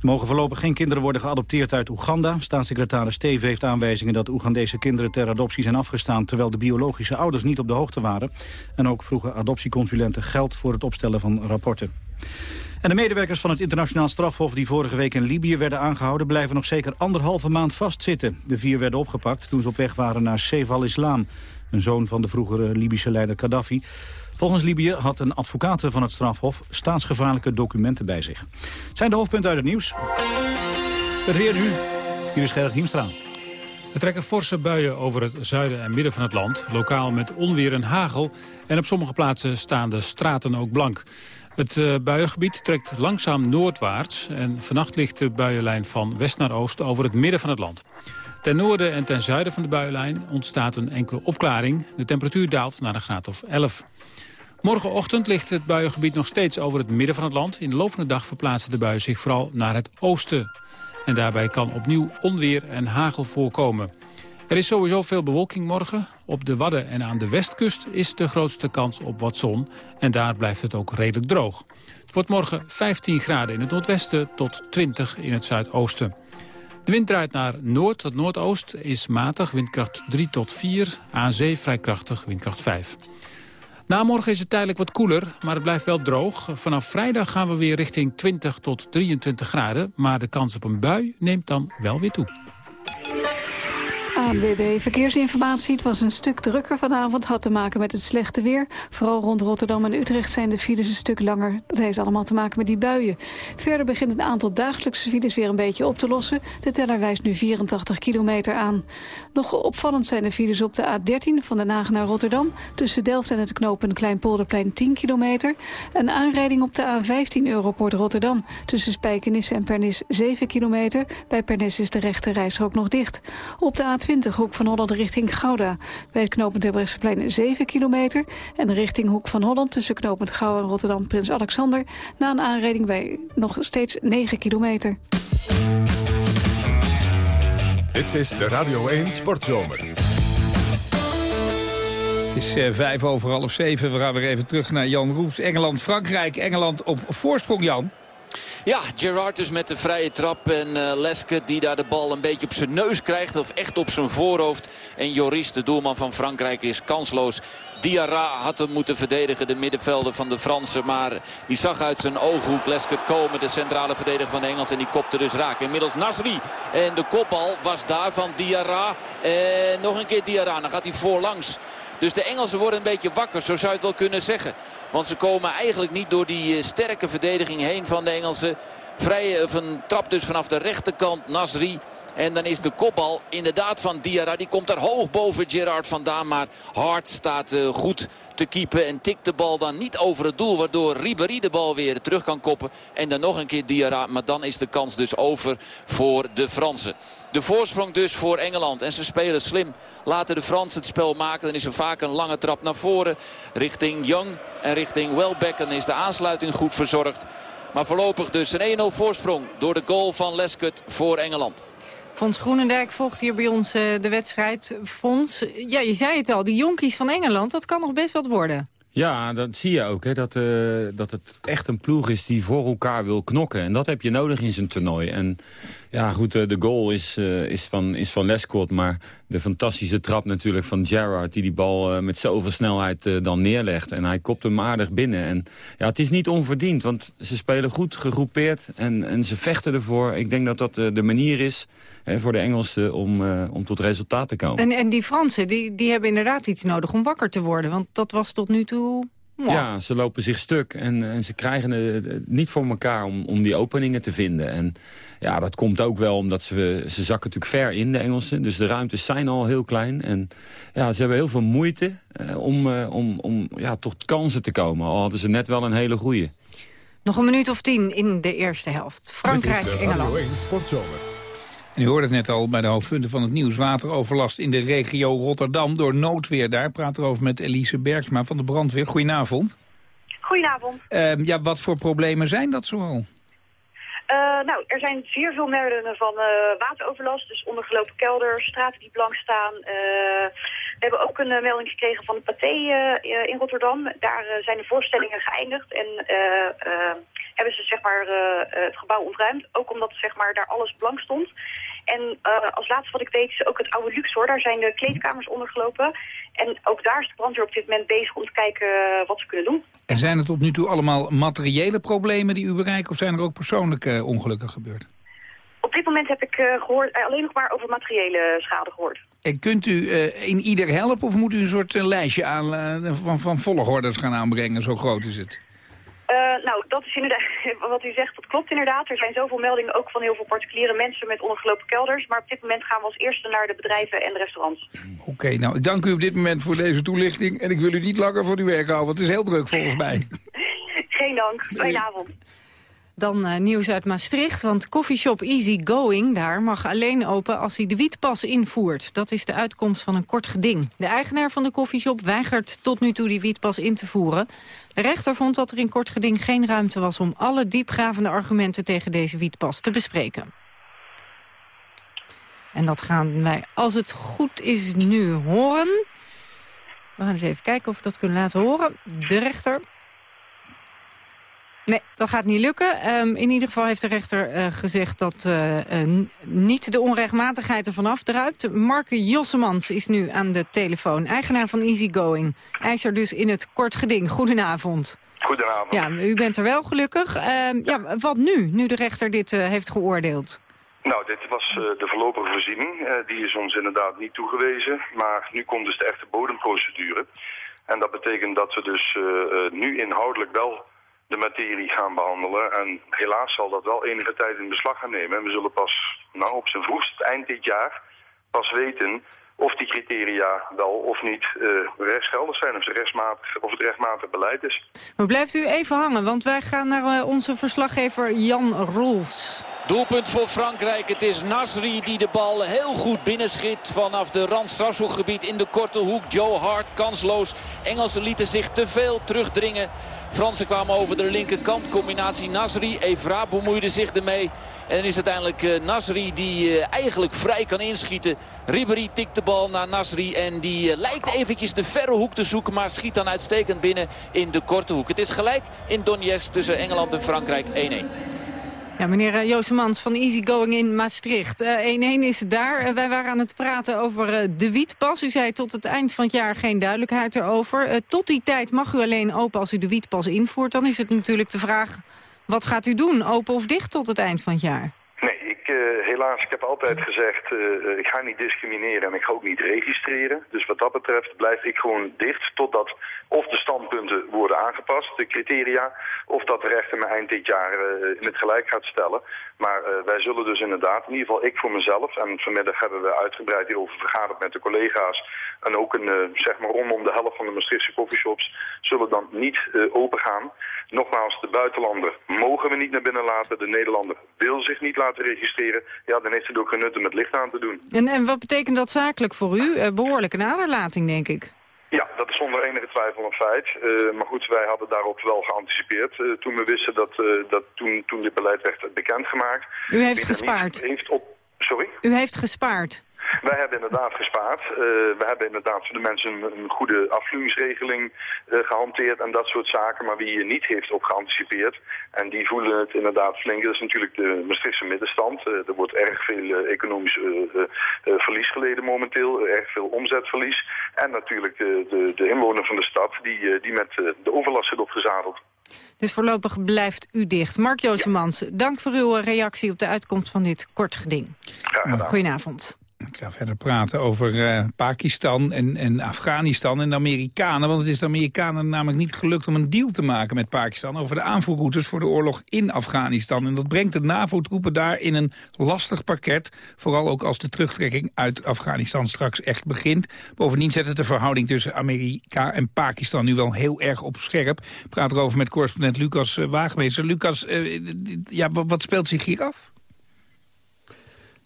Er mogen voorlopig geen kinderen worden geadopteerd uit Oeganda. Staatssecretaris Steven heeft aanwijzingen dat Oegandese kinderen ter adoptie zijn afgestaan... terwijl de biologische ouders niet op de hoogte waren. En ook vroegen adoptieconsulenten geld voor het opstellen van rapporten. En de medewerkers van het internationaal strafhof die vorige week in Libië werden aangehouden... blijven nog zeker anderhalve maand vastzitten. De vier werden opgepakt toen ze op weg waren naar Saif al-Islam... een zoon van de vroegere Libische leider Gaddafi. Volgens Libië had een advocaat van het strafhof staatsgevaarlijke documenten bij zich. Het zijn de hoofdpunten uit het nieuws. Het weer nu. Hier is Gerrit Hiemstra. Er trekken forse buien over het zuiden en midden van het land. Lokaal met onweer en hagel. En op sommige plaatsen staan de straten ook blank. Het uh, buiengebied trekt langzaam noordwaarts. En vannacht ligt de buienlijn van west naar oost over het midden van het land. Ten noorden en ten zuiden van de buienlijn ontstaat een enkele opklaring. De temperatuur daalt naar een graad of 11. Morgenochtend ligt het buiengebied nog steeds over het midden van het land. In de loop van de dag verplaatsen de buien zich vooral naar het oosten. En daarbij kan opnieuw onweer en hagel voorkomen. Er is sowieso veel bewolking morgen. Op de Wadden en aan de westkust is de grootste kans op wat zon. En daar blijft het ook redelijk droog. Het wordt morgen 15 graden in het noordwesten tot 20 in het zuidoosten. De wind draait naar noord tot noordoost, is matig, windkracht 3 tot 4. Aan zee vrij krachtig, windkracht 5. Na morgen is het tijdelijk wat koeler, maar het blijft wel droog. Vanaf vrijdag gaan we weer richting 20 tot 23 graden. Maar de kans op een bui neemt dan wel weer toe. ANWB Verkeersinformatie. Het was een stuk drukker vanavond. Had te maken met het slechte weer. Vooral rond Rotterdam en Utrecht zijn de files een stuk langer. Dat heeft allemaal te maken met die buien. Verder begint het aantal dagelijkse files weer een beetje op te lossen. De teller wijst nu 84 kilometer aan. Nog opvallend zijn de files op de A13 van Den Haag naar Rotterdam. Tussen Delft en het knooppunt Kleinpolderplein 10 kilometer. Een aanrijding op de A15 Europort Rotterdam. Tussen Spijkenisse en Pernis 7 kilometer. Bij Pernis is de rechte reishok nog dicht. Op de A20 Hoek van Holland richting Gouda. Bij het knooppunt Terbrechtseplein 7 kilometer. En richting Hoek van Holland tussen knooppunt Gouda en Rotterdam Prins Alexander. Na een aanrijding bij nog steeds 9 kilometer. Dit is de Radio 1 Sportzomer. Het is uh, vijf over half zeven. We gaan weer even terug naar Jan Roes. Engeland, Frankrijk. Engeland op voorsprong, Jan. Ja, Gerard dus met de vrije trap. En uh, Leske die daar de bal een beetje op zijn neus krijgt. Of echt op zijn voorhoofd. En Joris, de doelman van Frankrijk, is kansloos. Diarra had hem moeten verdedigen, de middenvelder van de Fransen. Maar die zag uit zijn ooghoek Leskert komen, de centrale verdediger van de Engels. En die kopte dus raak. Inmiddels Nasri. En de kopbal was daar van Diarra. En nog een keer Diarra. Dan gaat hij voorlangs. Dus de Engelsen worden een beetje wakker, zo zou je het wel kunnen zeggen. Want ze komen eigenlijk niet door die sterke verdediging heen van de Engelsen. Vrije, of een trap dus vanaf de rechterkant. Nasri. En dan is de kopbal inderdaad van Diarra. Die komt daar hoog boven Gerard vandaan. Maar Hart staat uh, goed te keepen en tikt de bal dan niet over het doel. Waardoor Ribéry de bal weer terug kan koppen. En dan nog een keer Diarra. Maar dan is de kans dus over voor de Fransen. De voorsprong dus voor Engeland. En ze spelen slim. Laten de Fransen het spel maken. Dan is er vaak een lange trap naar voren. Richting Young en richting Welbeck. Dan is de aansluiting goed verzorgd. Maar voorlopig dus een 1-0 voorsprong door de goal van Leskut voor Engeland. Fons Groenendijk volgt hier bij ons uh, de wedstrijd. Fons, ja, je zei het al, die jonkies van Engeland, dat kan nog best wat worden. Ja, dat zie je ook. Hè, dat, uh, dat het echt een ploeg is die voor elkaar wil knokken. En dat heb je nodig in zijn toernooi. En ja, goed, uh, de goal is, uh, is van, is van Lescott. Maar de fantastische trap natuurlijk van Gerrard... die die bal met zoveel snelheid dan neerlegt. En hij kopt hem aardig binnen. En ja, het is niet onverdiend, want ze spelen goed gegroepeerd. En, en ze vechten ervoor. Ik denk dat dat de manier is hè, voor de Engelsen om, om tot resultaat te komen. En, en die Fransen, die, die hebben inderdaad iets nodig om wakker te worden. Want dat was tot nu toe... Ja, ze lopen zich stuk en, en ze krijgen het niet voor elkaar om, om die openingen te vinden. En ja, dat komt ook wel omdat ze, ze zakken natuurlijk ver in, de Engelsen. Dus de ruimtes zijn al heel klein. En ja, ze hebben heel veel moeite eh, om, uh, om, om ja, tot kansen te komen. Al hadden ze net wel een hele goeie. Nog een minuut of tien in de eerste helft. Frankrijk, Engeland. Sportzomer. En u hoorde het net al bij de hoofdpunten van het nieuws. Wateroverlast in de regio Rotterdam door noodweer. Daar praat erover met Elise Bergsma van de brandweer. Goedenavond. Goedenavond. Uh, ja, wat voor problemen zijn dat zoal? Uh, nou, er zijn zeer veel meldingen van uh, wateroverlast. Dus ondergelopen kelders, straten die blank staan. Uh, we hebben ook een melding gekregen van de Pathé in Rotterdam. Daar zijn de voorstellingen geëindigd en hebben ze zeg maar, het gebouw ontruimd. Ook omdat zeg maar, daar alles blank stond. En als laatste wat ik weet is ook het oude Luxor. Daar zijn de kleedkamers ondergelopen. En ook daar is de brandweer op dit moment bezig om te kijken wat ze kunnen doen. En zijn er tot nu toe allemaal materiële problemen die u bereiken... of zijn er ook persoonlijke ongelukken gebeurd? Op dit moment heb ik uh, gehoord, uh, alleen nog maar over materiële schade gehoord. En kunt u uh, in ieder helpen of moet u een soort lijstje aan, van, van volgorders gaan aanbrengen? Zo groot is het. Uh, nou, dat is inderdaad, wat u zegt, dat klopt inderdaad. Er zijn zoveel meldingen ook van heel veel particuliere mensen met ondergelopen kelders. Maar op dit moment gaan we als eerste naar de bedrijven en de restaurants. Oké, okay, nou, ik dank u op dit moment voor deze toelichting. En ik wil u niet langer voor uw werk houden, want het is heel druk volgens mij. Geen dank. Fijne avond. Dan uh, nieuws uit Maastricht, want koffieshop Easy Going daar mag alleen open als hij de wietpas invoert. Dat is de uitkomst van een kort geding. De eigenaar van de koffieshop weigert tot nu toe die wietpas in te voeren. De rechter vond dat er in kort geding geen ruimte was om alle diepgravende argumenten tegen deze wietpas te bespreken. En dat gaan wij, als het goed is, nu horen. We gaan eens even kijken of we dat kunnen laten horen. De rechter Nee, dat gaat niet lukken. Um, in ieder geval heeft de rechter uh, gezegd dat uh, uh, niet de onrechtmatigheid ervan afdruipt. Marke Jossemans is nu aan de telefoon, eigenaar van Easygoing. Eiser dus in het kort geding. Goedenavond. Goedenavond. Ja, u bent er wel gelukkig. Ehm, ja. ja. wat nu, nu de rechter dit heeft geoordeeld? Nou, dit was uh, de voorlopige voorziening. Uh, die is ons inderdaad niet toegewezen. Maar nu komt dus de echte bodemprocedure. En dat betekent dat we dus uh, nu inhoudelijk wel de materie gaan behandelen. En helaas zal dat wel enige tijd in beslag gaan nemen. En we zullen pas nou, op zijn vroegst eind dit jaar pas weten of die criteria wel of niet uh, rechtsgeldig zijn. Of, rechtsmatig, of het rechtmatig beleid is. Maar blijft u even hangen, want wij gaan naar uh, onze verslaggever Jan Rolfs. Doelpunt voor Frankrijk. Het is Nasri die de bal heel goed binnenschiet vanaf de rand strafschopgebied in de korte hoek. Joe Hart kansloos. Engelsen lieten zich te veel terugdringen. Fransen kwamen over de linkerkant. Combinatie Nasri. Evra bemoeide zich ermee. En dan is uiteindelijk uh, Nasri die uh, eigenlijk vrij kan inschieten. Ribéry tikt de bal naar Nasri. En die uh, lijkt eventjes de verre hoek te zoeken. Maar schiet dan uitstekend binnen in de korte hoek. Het is gelijk in Donetsk tussen Engeland en Frankrijk 1-1. Ja, meneer Joosemans van Easygoing in Maastricht. 1-1 is het daar. wij waren aan het praten over de wietpas. U zei tot het eind van het jaar geen duidelijkheid erover. tot die tijd mag u alleen open als u de wietpas invoert. Dan is het natuurlijk de vraag wat gaat u doen? Open of dicht tot het eind van het jaar? Nee, ik, helaas, ik heb altijd gezegd, ik ga niet discrimineren en ik ga ook niet registreren. Dus wat dat betreft blijf ik gewoon dicht totdat of de standpunten worden aangepast, de criteria, of dat de rechter me eind dit jaar uh, in het gelijk gaat stellen. Maar wij zullen dus inderdaad, in ieder geval ik voor mezelf, en vanmiddag hebben we uitgebreid hierover vergaderd met de collega's, en ook een, zeg maar rondom de helft van de Maastrichtse coffeeshops zullen dan niet open gaan. Nogmaals, de buitenlander mogen we niet naar binnen laten. De Nederlander wil zich niet laten registreren. Ja, dan heeft het ook genut om het licht aan te doen. En, en wat betekent dat zakelijk voor u? Behoorlijke naderlating, denk ik. Ja, dat is zonder enige twijfel een feit. Uh, maar goed, wij hadden daarop wel geanticipeerd uh, toen we wisten dat, dat toen, toen dit beleid werd bekendgemaakt. U heeft gespaard? Heeft op... Sorry? U heeft gespaard? Wij hebben inderdaad gespaard. Uh, we hebben inderdaad voor de mensen een, een goede afvloeingsregeling uh, gehanteerd en dat soort zaken. Maar wie hier niet heeft op geanticipeerd en die voelen het inderdaad flink. Dat is natuurlijk de Maastrichtse middenstand. Uh, er wordt erg veel economisch verlies geleden momenteel. erg veel omzetverlies. En natuurlijk de, de inwoner van de stad die, die met de overlast zit opgezadeld. Dus voorlopig blijft u dicht. Mark Joosemans, dank voor uw reactie op de uitkomst van dit kort geding. Goedenavond. Ik ga verder praten over uh, Pakistan en, en Afghanistan en de Amerikanen. Want het is de Amerikanen namelijk niet gelukt om een deal te maken met Pakistan... over de aanvoerroutes voor de oorlog in Afghanistan. En dat brengt de NAVO-troepen daar in een lastig pakket. Vooral ook als de terugtrekking uit Afghanistan straks echt begint. Bovendien zet het de verhouding tussen Amerika en Pakistan nu wel heel erg op scherp. Ik praat erover met correspondent Lucas uh, Waagmeester. Lucas, uh, ja, wat speelt zich hier af?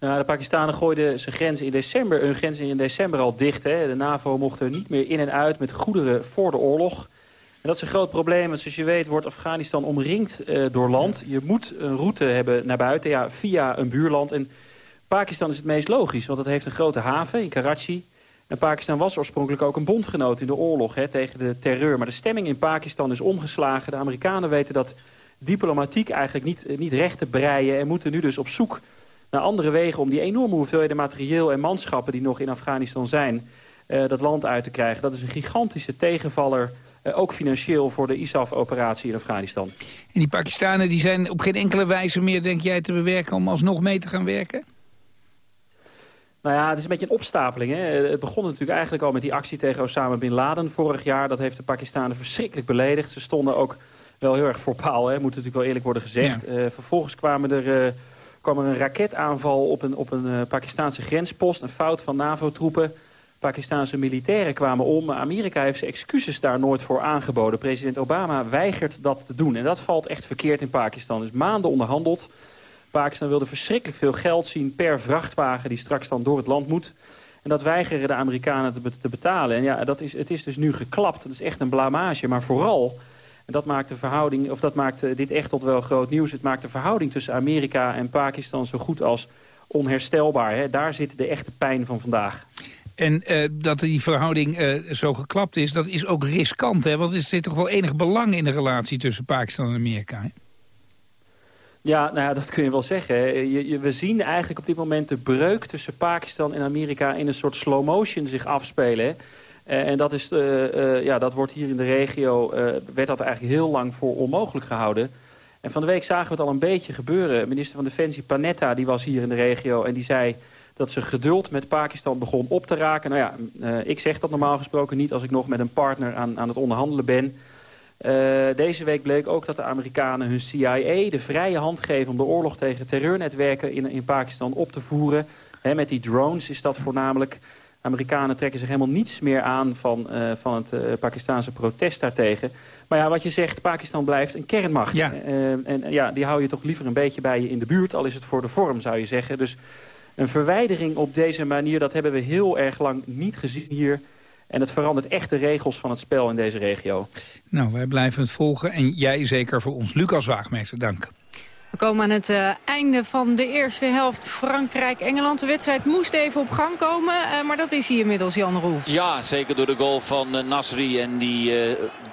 Nou, de Pakistanen gooiden zijn grens in december, hun grens in december al dicht. Hè. De NAVO mocht er niet meer in en uit met goederen voor de oorlog. En dat is een groot probleem, want zoals je weet wordt Afghanistan omringd uh, door land. Je moet een route hebben naar buiten, ja, via een buurland. En Pakistan is het meest logisch, want het heeft een grote haven in Karachi. En Pakistan was oorspronkelijk ook een bondgenoot in de oorlog hè, tegen de terreur. Maar de stemming in Pakistan is omgeslagen. De Amerikanen weten dat diplomatiek eigenlijk niet, niet recht te breien... en moeten nu dus op zoek naar andere wegen om die enorme hoeveelheden materieel en manschappen die nog in Afghanistan zijn, uh, dat land uit te krijgen. Dat is een gigantische tegenvaller, uh, ook financieel voor de ISAF-operatie in Afghanistan. En die Pakistanen die zijn op geen enkele wijze meer, denk jij, te bewerken om alsnog mee te gaan werken? Nou ja, het is een beetje een opstapeling. Hè? Het begon natuurlijk eigenlijk al met die actie tegen Osama Bin Laden vorig jaar. Dat heeft de Pakistanen verschrikkelijk beledigd. Ze stonden ook wel heel erg voor paal, hè? moet natuurlijk wel eerlijk worden gezegd. Ja. Uh, vervolgens kwamen er kwam er een raketaanval op een, op een uh, Pakistaanse grenspost. Een fout van NAVO-troepen. Pakistaanse militairen kwamen om. Amerika heeft zijn excuses daar nooit voor aangeboden. President Obama weigert dat te doen. En dat valt echt verkeerd in Pakistan. is maanden onderhandeld. Pakistan wilde verschrikkelijk veel geld zien per vrachtwagen... die straks dan door het land moet. En dat weigeren de Amerikanen te, te betalen. En ja, dat is, het is dus nu geklapt. Dat is echt een blamage. Maar vooral en dat maakt, de verhouding, of dat maakt dit echt tot wel groot nieuws. Het maakt de verhouding tussen Amerika en Pakistan zo goed als onherstelbaar. Hè. Daar zit de echte pijn van vandaag. En uh, dat die verhouding uh, zo geklapt is, dat is ook riskant. Hè? Want er zit toch wel enig belang in de relatie tussen Pakistan en Amerika. Hè? Ja, nou ja, dat kun je wel zeggen. Je, je, we zien eigenlijk op dit moment de breuk tussen Pakistan en Amerika... in een soort slow motion zich afspelen. Uh, en dat, is, uh, uh, ja, dat wordt hier in de regio, werd dat eigenlijk heel lang voor onmogelijk gehouden. En van de week zagen we het al een beetje gebeuren. Minister van Defensie Panetta die was hier in de regio en die zei dat ze geduld met Pakistan begon op te raken. Nou ja, ik zeg dat normaal gesproken niet als ik nog met een partner aan, aan het onderhandelen ben. Deze week bleek ook dat de Amerikanen hun CIA de vrije hand geven... om de oorlog tegen terreurnetwerken in, in Pakistan op te voeren. He, met die drones is dat voornamelijk. Amerikanen trekken zich helemaal niets meer aan van, uh, van het uh, Pakistanse protest daartegen. Maar ja, wat je zegt, Pakistan blijft een kernmacht. Ja. en ja, die hou je toch liever een beetje bij je in de buurt... al is het voor de vorm, zou je zeggen. Dus een verwijdering op deze manier, dat hebben we heel erg lang niet gezien hier. En het verandert echt de regels van het spel in deze regio. Nou, wij blijven het volgen. En jij zeker voor ons. Lucas Waagmeester, dank. We komen aan het uh, einde van de eerste helft Frankrijk-Engeland. De wedstrijd moest even op gang komen, uh, maar dat is hier inmiddels, Jan Roef. Ja, zeker door de goal van uh, Nasri. En die,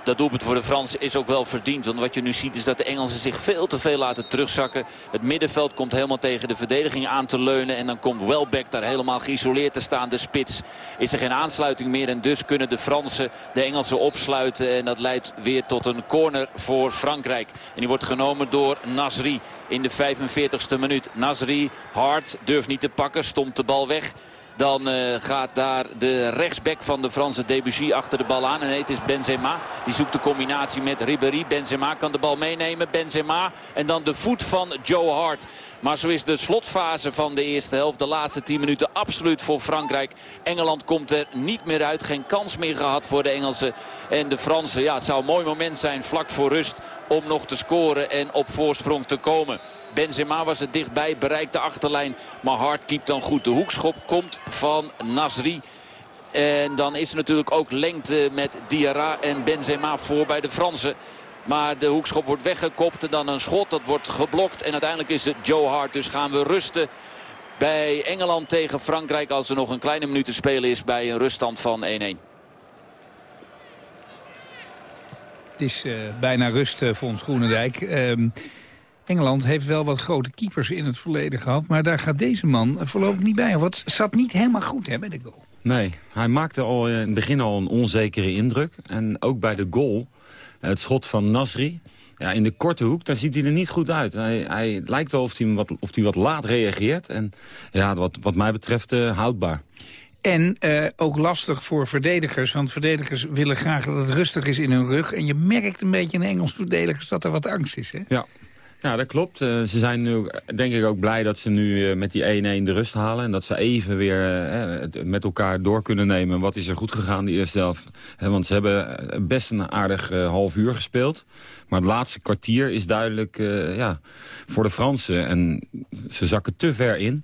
dat doelpunt voor de Fransen is ook wel verdiend. Want wat je nu ziet is dat de Engelsen zich veel te veel laten terugzakken. Het middenveld komt helemaal tegen de verdediging aan te leunen. En dan komt Welbeck daar helemaal geïsoleerd te staan. De spits is er geen aansluiting meer. En dus kunnen de Fransen de Engelsen opsluiten. En dat leidt weer tot een corner voor Frankrijk. En die wordt genomen door Nasri in de 45ste minuut. Nasri, hard, durft niet te pakken, stomt de bal weg. Dan uh, gaat daar de rechtsback van de Franse Debussy achter de bal aan. En het is Benzema. Die zoekt de combinatie met Ribéry. Benzema kan de bal meenemen. Benzema. En dan de voet van Joe Hart. Maar zo is de slotfase van de eerste helft. De laatste 10 minuten absoluut voor Frankrijk. Engeland komt er niet meer uit. Geen kans meer gehad voor de Engelsen. En de Fransen. Ja, het zou een mooi moment zijn vlak voor rust om nog te scoren en op voorsprong te komen. Benzema was er dichtbij, bereikt de achterlijn. Maar Hart keept dan goed. De hoekschop komt van Nasri. En dan is er natuurlijk ook lengte met Diarra en Benzema voor bij de Fransen. Maar de hoekschop wordt weggekopt en dan een schot. Dat wordt geblokt en uiteindelijk is het Joe Hart. Dus gaan we rusten bij Engeland tegen Frankrijk... als er nog een kleine minuut te spelen is bij een ruststand van 1-1. Het is uh, bijna rust uh, voor ons Groenendijk. Uh, Engeland heeft wel wat grote keepers in het verleden gehad... maar daar gaat deze man voorlopig niet bij. Wat zat niet helemaal goed hè, bij de goal. Nee, hij maakte al in het begin al een onzekere indruk. En ook bij de goal, het schot van Nasri... Ja, in de korte hoek, daar ziet hij er niet goed uit. Hij, hij lijkt wel of hij, wat, of hij wat laat reageert. En ja, wat, wat mij betreft houdbaar. En uh, ook lastig voor verdedigers. Want verdedigers willen graag dat het rustig is in hun rug. En je merkt een beetje in Engels verdedigers dat er wat angst is. Hè? Ja. Ja, dat klopt. Uh, ze zijn nu denk ik ook blij dat ze nu uh, met die 1-1 de rust halen. En dat ze even weer uh, met elkaar door kunnen nemen. Wat is er goed gegaan die eerste helft. want ze hebben best een aardig half uur gespeeld. Maar het laatste kwartier is duidelijk ja, voor de Fransen. En ze zakken te ver in.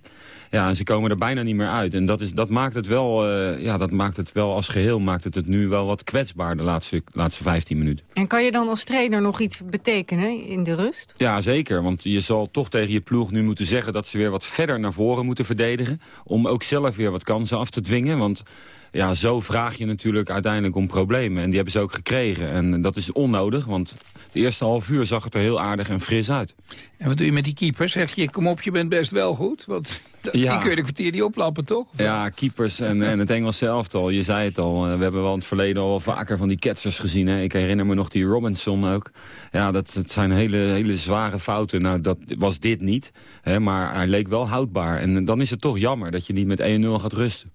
Ja, en ze komen er bijna niet meer uit. En dat, is, dat, maakt het wel, uh, ja, dat maakt het wel als geheel maakt het, het nu wel wat kwetsbaar de laatste, laatste 15 minuten. En kan je dan als trainer nog iets betekenen in de rust? Ja, zeker. Want je zal toch tegen je ploeg nu moeten zeggen dat ze weer wat verder naar voren moeten verdedigen. Om ook zelf weer wat kansen af te dwingen. Want ja, zo vraag je natuurlijk uiteindelijk om problemen. En die hebben ze ook gekregen. En dat is onnodig, want de eerste half uur zag het er heel aardig en fris uit. En wat doe je met die keeper? Zeg je, kom op, je bent best wel goed? Want ja. die kun je de kwartier die oplappen, toch? Ja, keepers en, en het Engels zelf al. Je zei het al, we hebben wel in het verleden al vaker van die ketsers gezien. Hè. Ik herinner me nog die Robinson ook. Ja, dat, dat zijn hele, hele zware fouten. Nou, dat was dit niet. Hè, maar hij leek wel houdbaar. En dan is het toch jammer dat je niet met 1-0 gaat rusten.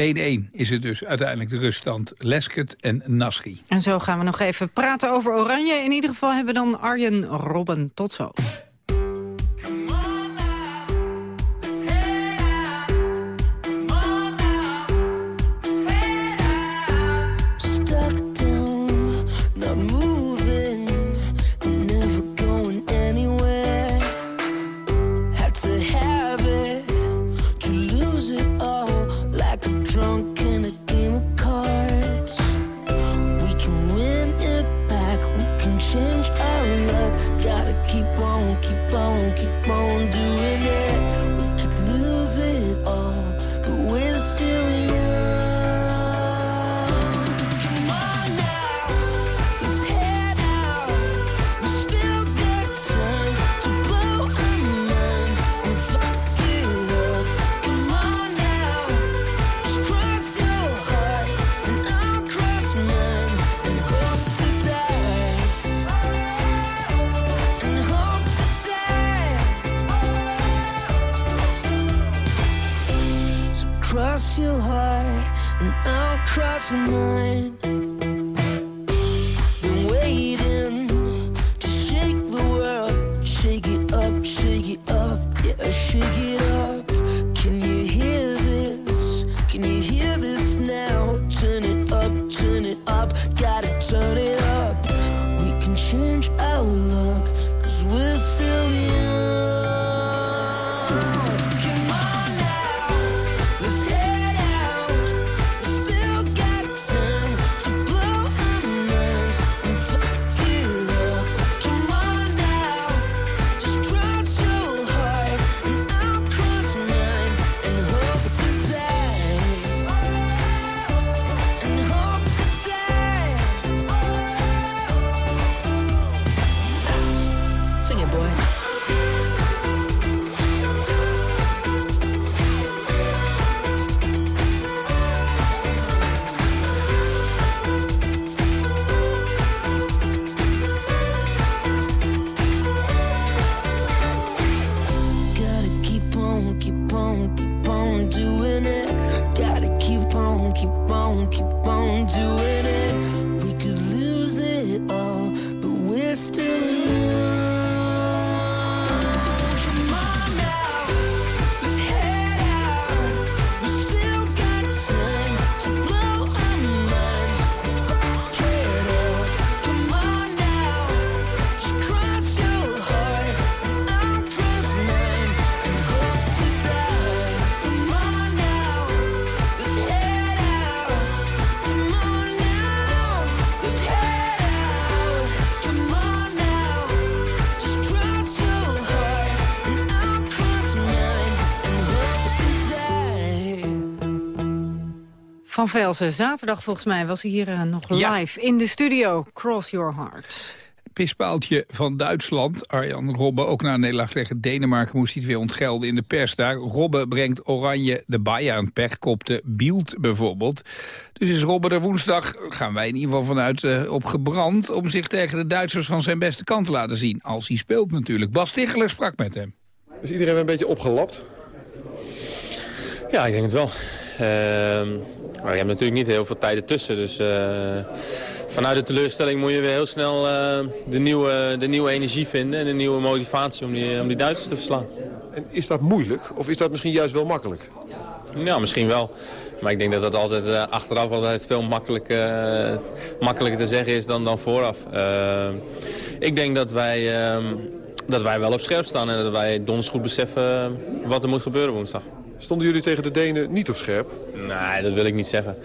1-1 is het dus uiteindelijk de ruststand. Lesket en Nasri. En zo gaan we nog even praten over Oranje. In ieder geval hebben we dan Arjen Robben. Tot zo. Van Velsen, zaterdag volgens mij was hij hier eh, nog Ja. live in de studio. Cross Your Heart. Pispaaltje van Duitsland. Arjan Robben, ook na een nederlaag tegen Denemarken... moest hij het weer ontgelden in de pers daar. Robben brengt Oranje de Bayern pech, kopte Bielt bijvoorbeeld. Dus is Robben er woensdag, gaan wij in ieder geval vanuit, eh, op gebrand... om zich tegen de Duitsers van zijn beste kant te laten zien. Als hij speelt natuurlijk. Bas Ticheler sprak met hem. Is iedereen een beetje opgelapt? Ja, ik denk het wel. Ehm, maar je hebt natuurlijk niet heel veel tijd ertussen. Dus eh, vanuit de teleurstelling moet je weer heel snel eh, de, nieuwe, de nieuwe energie vinden... en de nieuwe motivatie om die, om die Duitsers te verslaan. En is dat moeilijk? Of is dat misschien juist wel makkelijk? Ja, misschien wel. Maar ik denk dat dat altijd eh, achteraf altijd veel makkelijker, eh, makkelijker te zeggen is dan, dan vooraf. Eh, ik denk dat wij, ehm, dat wij wel op scherp staan en dat wij donders goed beseffen wat er moet gebeuren woensdag. Stonden jullie tegen de Denen niet op scherp? Nee, dat wil ik niet zeggen.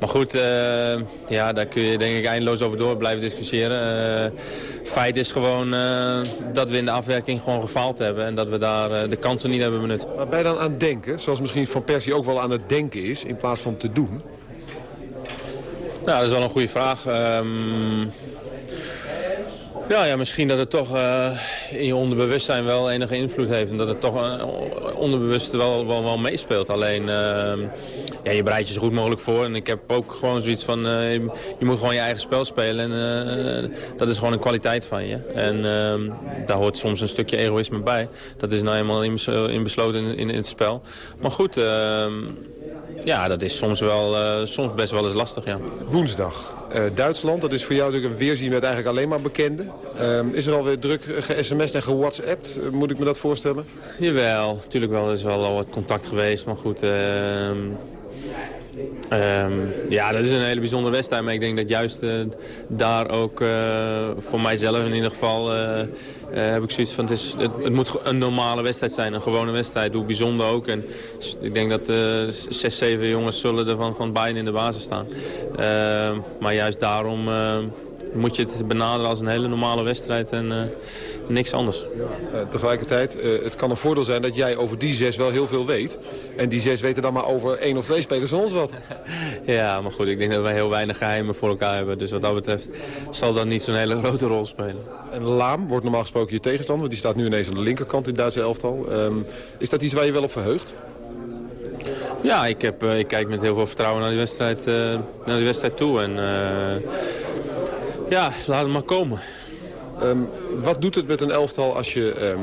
Maar goed, eh, ja, daar kun je denk ik eindeloos over door blijven discussiëren. Eh, feit is gewoon eh, dat we in de afwerking gewoon gefaald hebben. En dat we daar de kansen niet hebben benut. Maar je dan aan denken, zoals misschien Van Persie ook wel aan het denken is... in plaats van te doen? Nou, dat is wel een goede vraag. Ehm, ja, ja, misschien dat het toch eh, in je onderbewustzijn wel enige invloed heeft. En dat het toch uh, onderbewust wel, wel, meespeelt. Alleen, ehm, ja, je bereidt je zo goed mogelijk voor. En ik heb ook gewoon zoiets van, eh, je, moet gewoon je eigen spel spelen. En eh, dat is gewoon een kwaliteit van je. En ehm, daar hoort soms een stukje egoïsme bij. Dat is nou eenmaal inbeslo- inbesloten in, in, in het spel. Maar goed... ehm, ja, dat is soms, wel, eh, soms best wel eens lastig, ja. Woensdag, eh, Duitsland. Dat is voor jou natuurlijk een weerzien met eigenlijk alleen maar bekenden. Ehm, is er alweer druk ge-sms'd en gewhatsappt? Eh, moet ik me dat voorstellen? Jawel, natuurlijk wel. Er is wel al wat contact geweest. Maar goed, ehm, ehm, ja, dat is een hele bijzondere wedstrijd. Maar ik denk dat juist eh, daar ook eh, voor mijzelf in ieder geval... eh, heb ik zoiets van, het, is, het, moet een normale wedstrijd zijn. Een gewone wedstrijd, hoe bijzonder ook. En ik denk dat zes, zeven jongens zullen er van, van in de basis staan. Ehm, maar juist daarom... moet je het benaderen als een hele normale wedstrijd en eh, niks anders. Eh, tegelijkertijd, eh, het kan een voordeel zijn dat jij over die zes wel heel veel weet. En die zes weten dan maar over één of twee spelers van ons wat. Ja, maar goed, ik denk dat wij heel weinig geheimen voor elkaar hebben. Dus wat dat betreft zal dat niet zo'n hele grote rol spelen. En Laam wordt normaal gesproken je tegenstander, want die staat nu ineens aan de linkerkant in het Duitse elftal. Ehm, is dat iets waar je wel op verheugt? Ja, ik, heb, ik kijk met heel veel vertrouwen naar die wedstrijd, naar die wedstrijd toe. En ja, laat het maar komen. Ehm, wat doet het met een elftal als je ehm,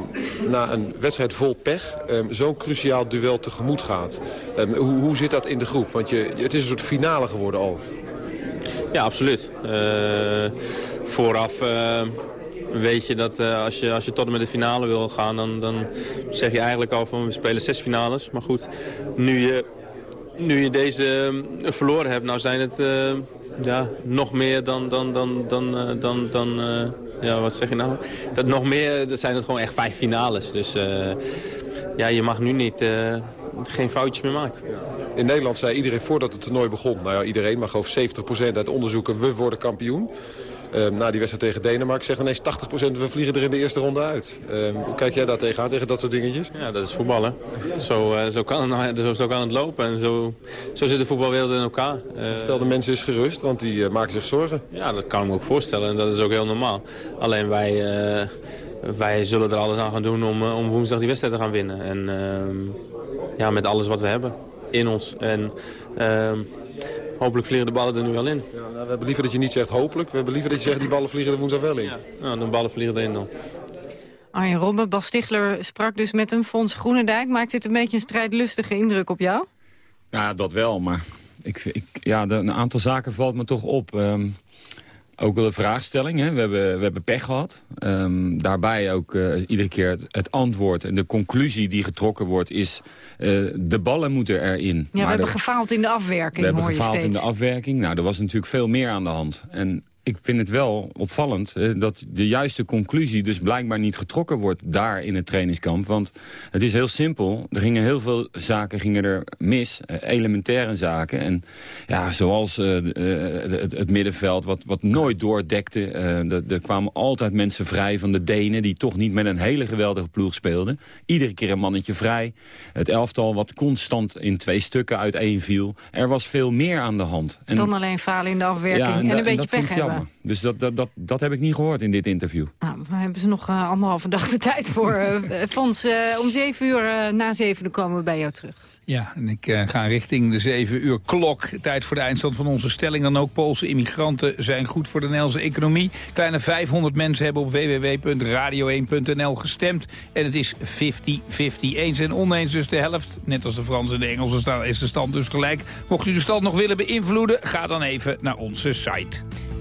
na een wedstrijd vol pech... ehm, zo'n cruciaal duel tegemoet gaat? Hoe, hoe zit dat in de groep? Want je, het is een soort finale geworden al. Ja, absoluut. Eh, vooraf eh, weet je dat eh, als, je, als je tot en met de finale wil gaan... Dan, dan zeg je eigenlijk al van we spelen zes finales. Maar goed, nu je, nu je deze verloren hebt, nou zijn het ja, nog meer dan... dan, dan, dan, eh, dan, dan eh, ja, wat zeg je nou? Dat nog meer, dat zijn het gewoon echt vijf finales. Dus eh, ja, je mag nu niet, geen foutjes meer maken. In Nederland zei iedereen voordat het toernooi begon... nou ja, iedereen, maar geloof 70% uit onderzoeken... we worden kampioen. Ehm, na die wedstrijd tegen Denemarken zeggen ineens 80% we vliegen er in de eerste ronde uit. Ehm, hoe kijk jij daar tegenaan, tegen dat soort dingetjes? Ja, dat is voetbal, hè. Zo, eh, zo, kan, het, nou- zo, zo kan het lopen en zo, zo zit de voetbalwereld in elkaar. Eh, Stel de mensen eens gerust, want die eh, maken zich zorgen. Ja, dat kan ik me ook voorstellen en dat is ook heel normaal. Alleen wij, wij zullen er alles aan gaan doen om, om woensdag die wedstrijd te gaan winnen. En ehm, ja, met alles wat we hebben in ons. En hopelijk vliegen de ballen er nu wel in. Ja, nou, we hebben liever dat je niet zegt hopelijk. We hebben liever dat je zegt die ballen vliegen er woensdag wel in. Nou, de ballen vliegen erin dan. Arjen Robben, Bas Stichler sprak dus met hem. Fons Groenendijk, maakt dit een beetje een strijdlustige indruk op jou? Ja, dat wel, maar ik, ik, ja, de, een aantal zaken valt me toch op. Ehm, ook wel de vraagstelling, hè. We, hebben, we hebben pech gehad. Ehm, daarbij ook eh, iedere keer het, het antwoord en de conclusie die getrokken wordt is... eh, de ballen moeten erin. Ja, we hebben gefaald in de afwerking, we hebben gefaald steeds. in de afwerking. Nou, er was natuurlijk veel meer aan de hand. En ik vind het wel opvallend eh, dat de juiste conclusie dus blijkbaar niet getrokken wordt daar in het trainingskamp. Want het is heel simpel. Er gingen heel veel zaken gingen er mis, eh, elementaire zaken. En ja, zoals eh, eh, het, het middenveld wat, wat nooit doordekte. Er- kwamen altijd mensen vrij van de Denen die toch niet met een hele geweldige ploeg speelden. Iedere keer een mannetje vrij. Het elftal wat constant in twee stukken uiteenviel. Er was veel meer aan de hand. En- Dan alleen falen in de afwerking en, een beetje pech hebben. Dus dat, dat, dat, dat heb ik niet gehoord in dit interview. Nou, daar hebben ze nog eh, anderhalve dag de tijd voor. Fons, eh, om zeven uur na zeven komen we bij jou terug. Ja, en ik eh, ga richting de 7 uur klok. Tijd voor de eindstand van onze stelling. Dan ook Poolse immigranten zijn goed voor de Nederlandse economie. Kleine 500 mensen hebben op www.radio1.nl gestemd. En het is 50-50. Eens en oneens, dus de helft. Net als de Fransen en de Engelsen staan, is de stand dus gelijk. Mocht u de stand nog willen beïnvloeden, ga dan even naar onze site.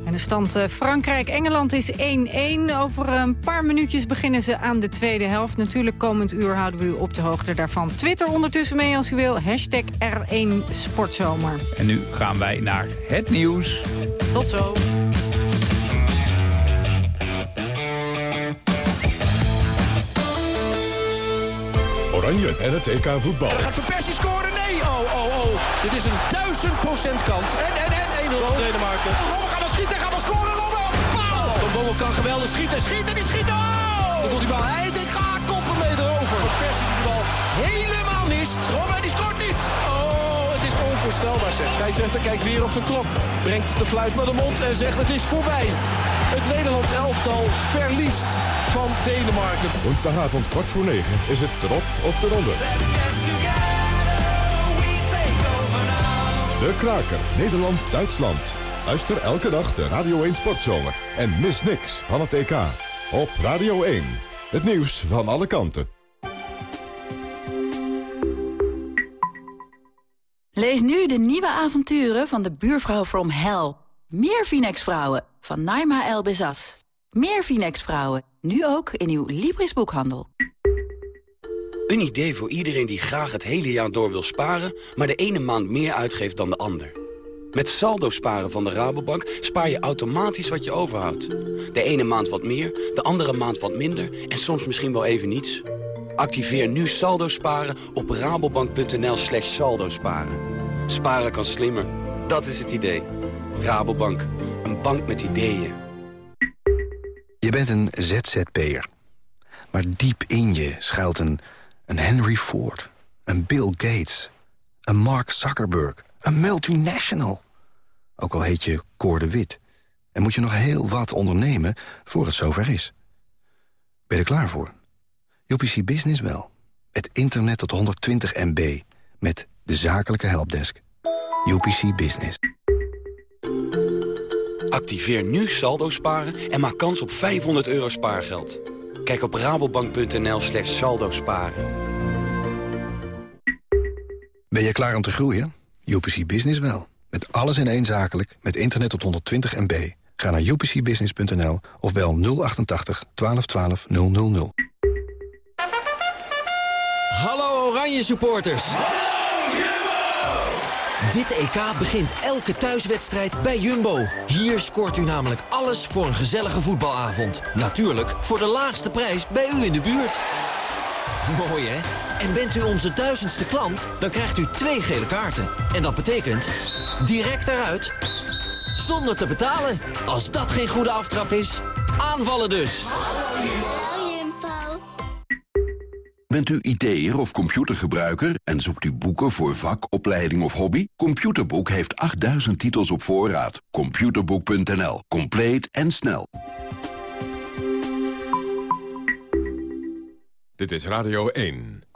En de stand eh, Frankrijk-Engeland is 1-1. Over een paar minuutjes beginnen ze aan de tweede helft. Natuurlijk komend uur houden we u op de hoogte daarvan. Twitter ondertussen mee als u wil. Hashtag R1 Sportzomer. En nu gaan wij naar het nieuws. Tot zo. Oranje en het EK voetbal. Gaat Van Persie scoren? Nee! Oh, oh, oh. Dit is een duizend procent kans. En, en, en, 1-0 Denemarken. Bommel kan geweldig schieten, schieten, die schiet! Oh! Dan komt die bal, hij denkt, ga, komt er mee erover. Van Persie die de bal helemaal mist. Robben, die scoort niet. Oh, het is onvoorstelbaar, zeg. Scheidsrechter kijkt weer op zijn klok. Brengt de fluit naar de mond en zegt, het is voorbij. Het Nederlands elftal verliest van Denemarken. Woensdagavond kwart voor negen is het erop of eronder. De Kraker, Nederland-Duitsland. Luister elke dag de Radio 1 Sportzomer. En mis niks van het EK. Op Radio 1. Het nieuws van alle kanten. Lees nu de nieuwe avonturen van de buurvrouw from hell. Meer Phoenix-vrouwen van Naima El Bezas. Meer Phoenix-vrouwen, nu ook in uw Libris-boekhandel. Een idee voor iedereen die graag het hele jaar door wil sparen... maar de ene maand meer uitgeeft dan de ander. Met saldo sparen van de Rabobank spaar je automatisch wat je overhoudt. De ene maand wat meer, de andere maand wat minder... en soms misschien wel even niets. Activeer nu saldo sparen op rabobank.nl slash saldo sparen. Sparen kan slimmer, dat is het idee. Rabobank, een bank met ideeën. Je bent een ZZP'er. Maar diep in je schuilt een, een Henry Ford, een Bill Gates, een Mark Zuckerberg, een multinational. Ook al heet je Cor de Wit. En moet je nog heel wat ondernemen voor het zover is. Ben je er klaar voor? UPC Business wel. Het internet tot 120 MB. Met de zakelijke helpdesk. UPC Business. Activeer nu saldo sparen en maak kans op 500 euro spaargeld. Kijk op rabobank.nl slash saldo sparen. Ben je klaar om te groeien? UPC Business wel. Met alles in één zakelijk, met internet tot 120 MB. Ga naar upcbusiness.nl of bel 088 1212 000. Hallo Oranje supporters! Dit EK begint elke thuiswedstrijd bij Jumbo. Hier scoort u namelijk alles voor een gezellige voetbalavond. Natuurlijk voor de laagste prijs bij u in de buurt. Mooi hè? En bent u onze duizendste klant, dan krijgt u twee gele kaarten. En dat betekent direct eruit, zonder te betalen. Als dat geen goede aftrap is, aanvallen dus. Bent u IT'er of computergebruiker en zoekt u boeken voor vak, opleiding of hobby? Computerboek heeft 8000 titels op voorraad. Computerboek.nl. Compleet en snel. Dit is Radio 1.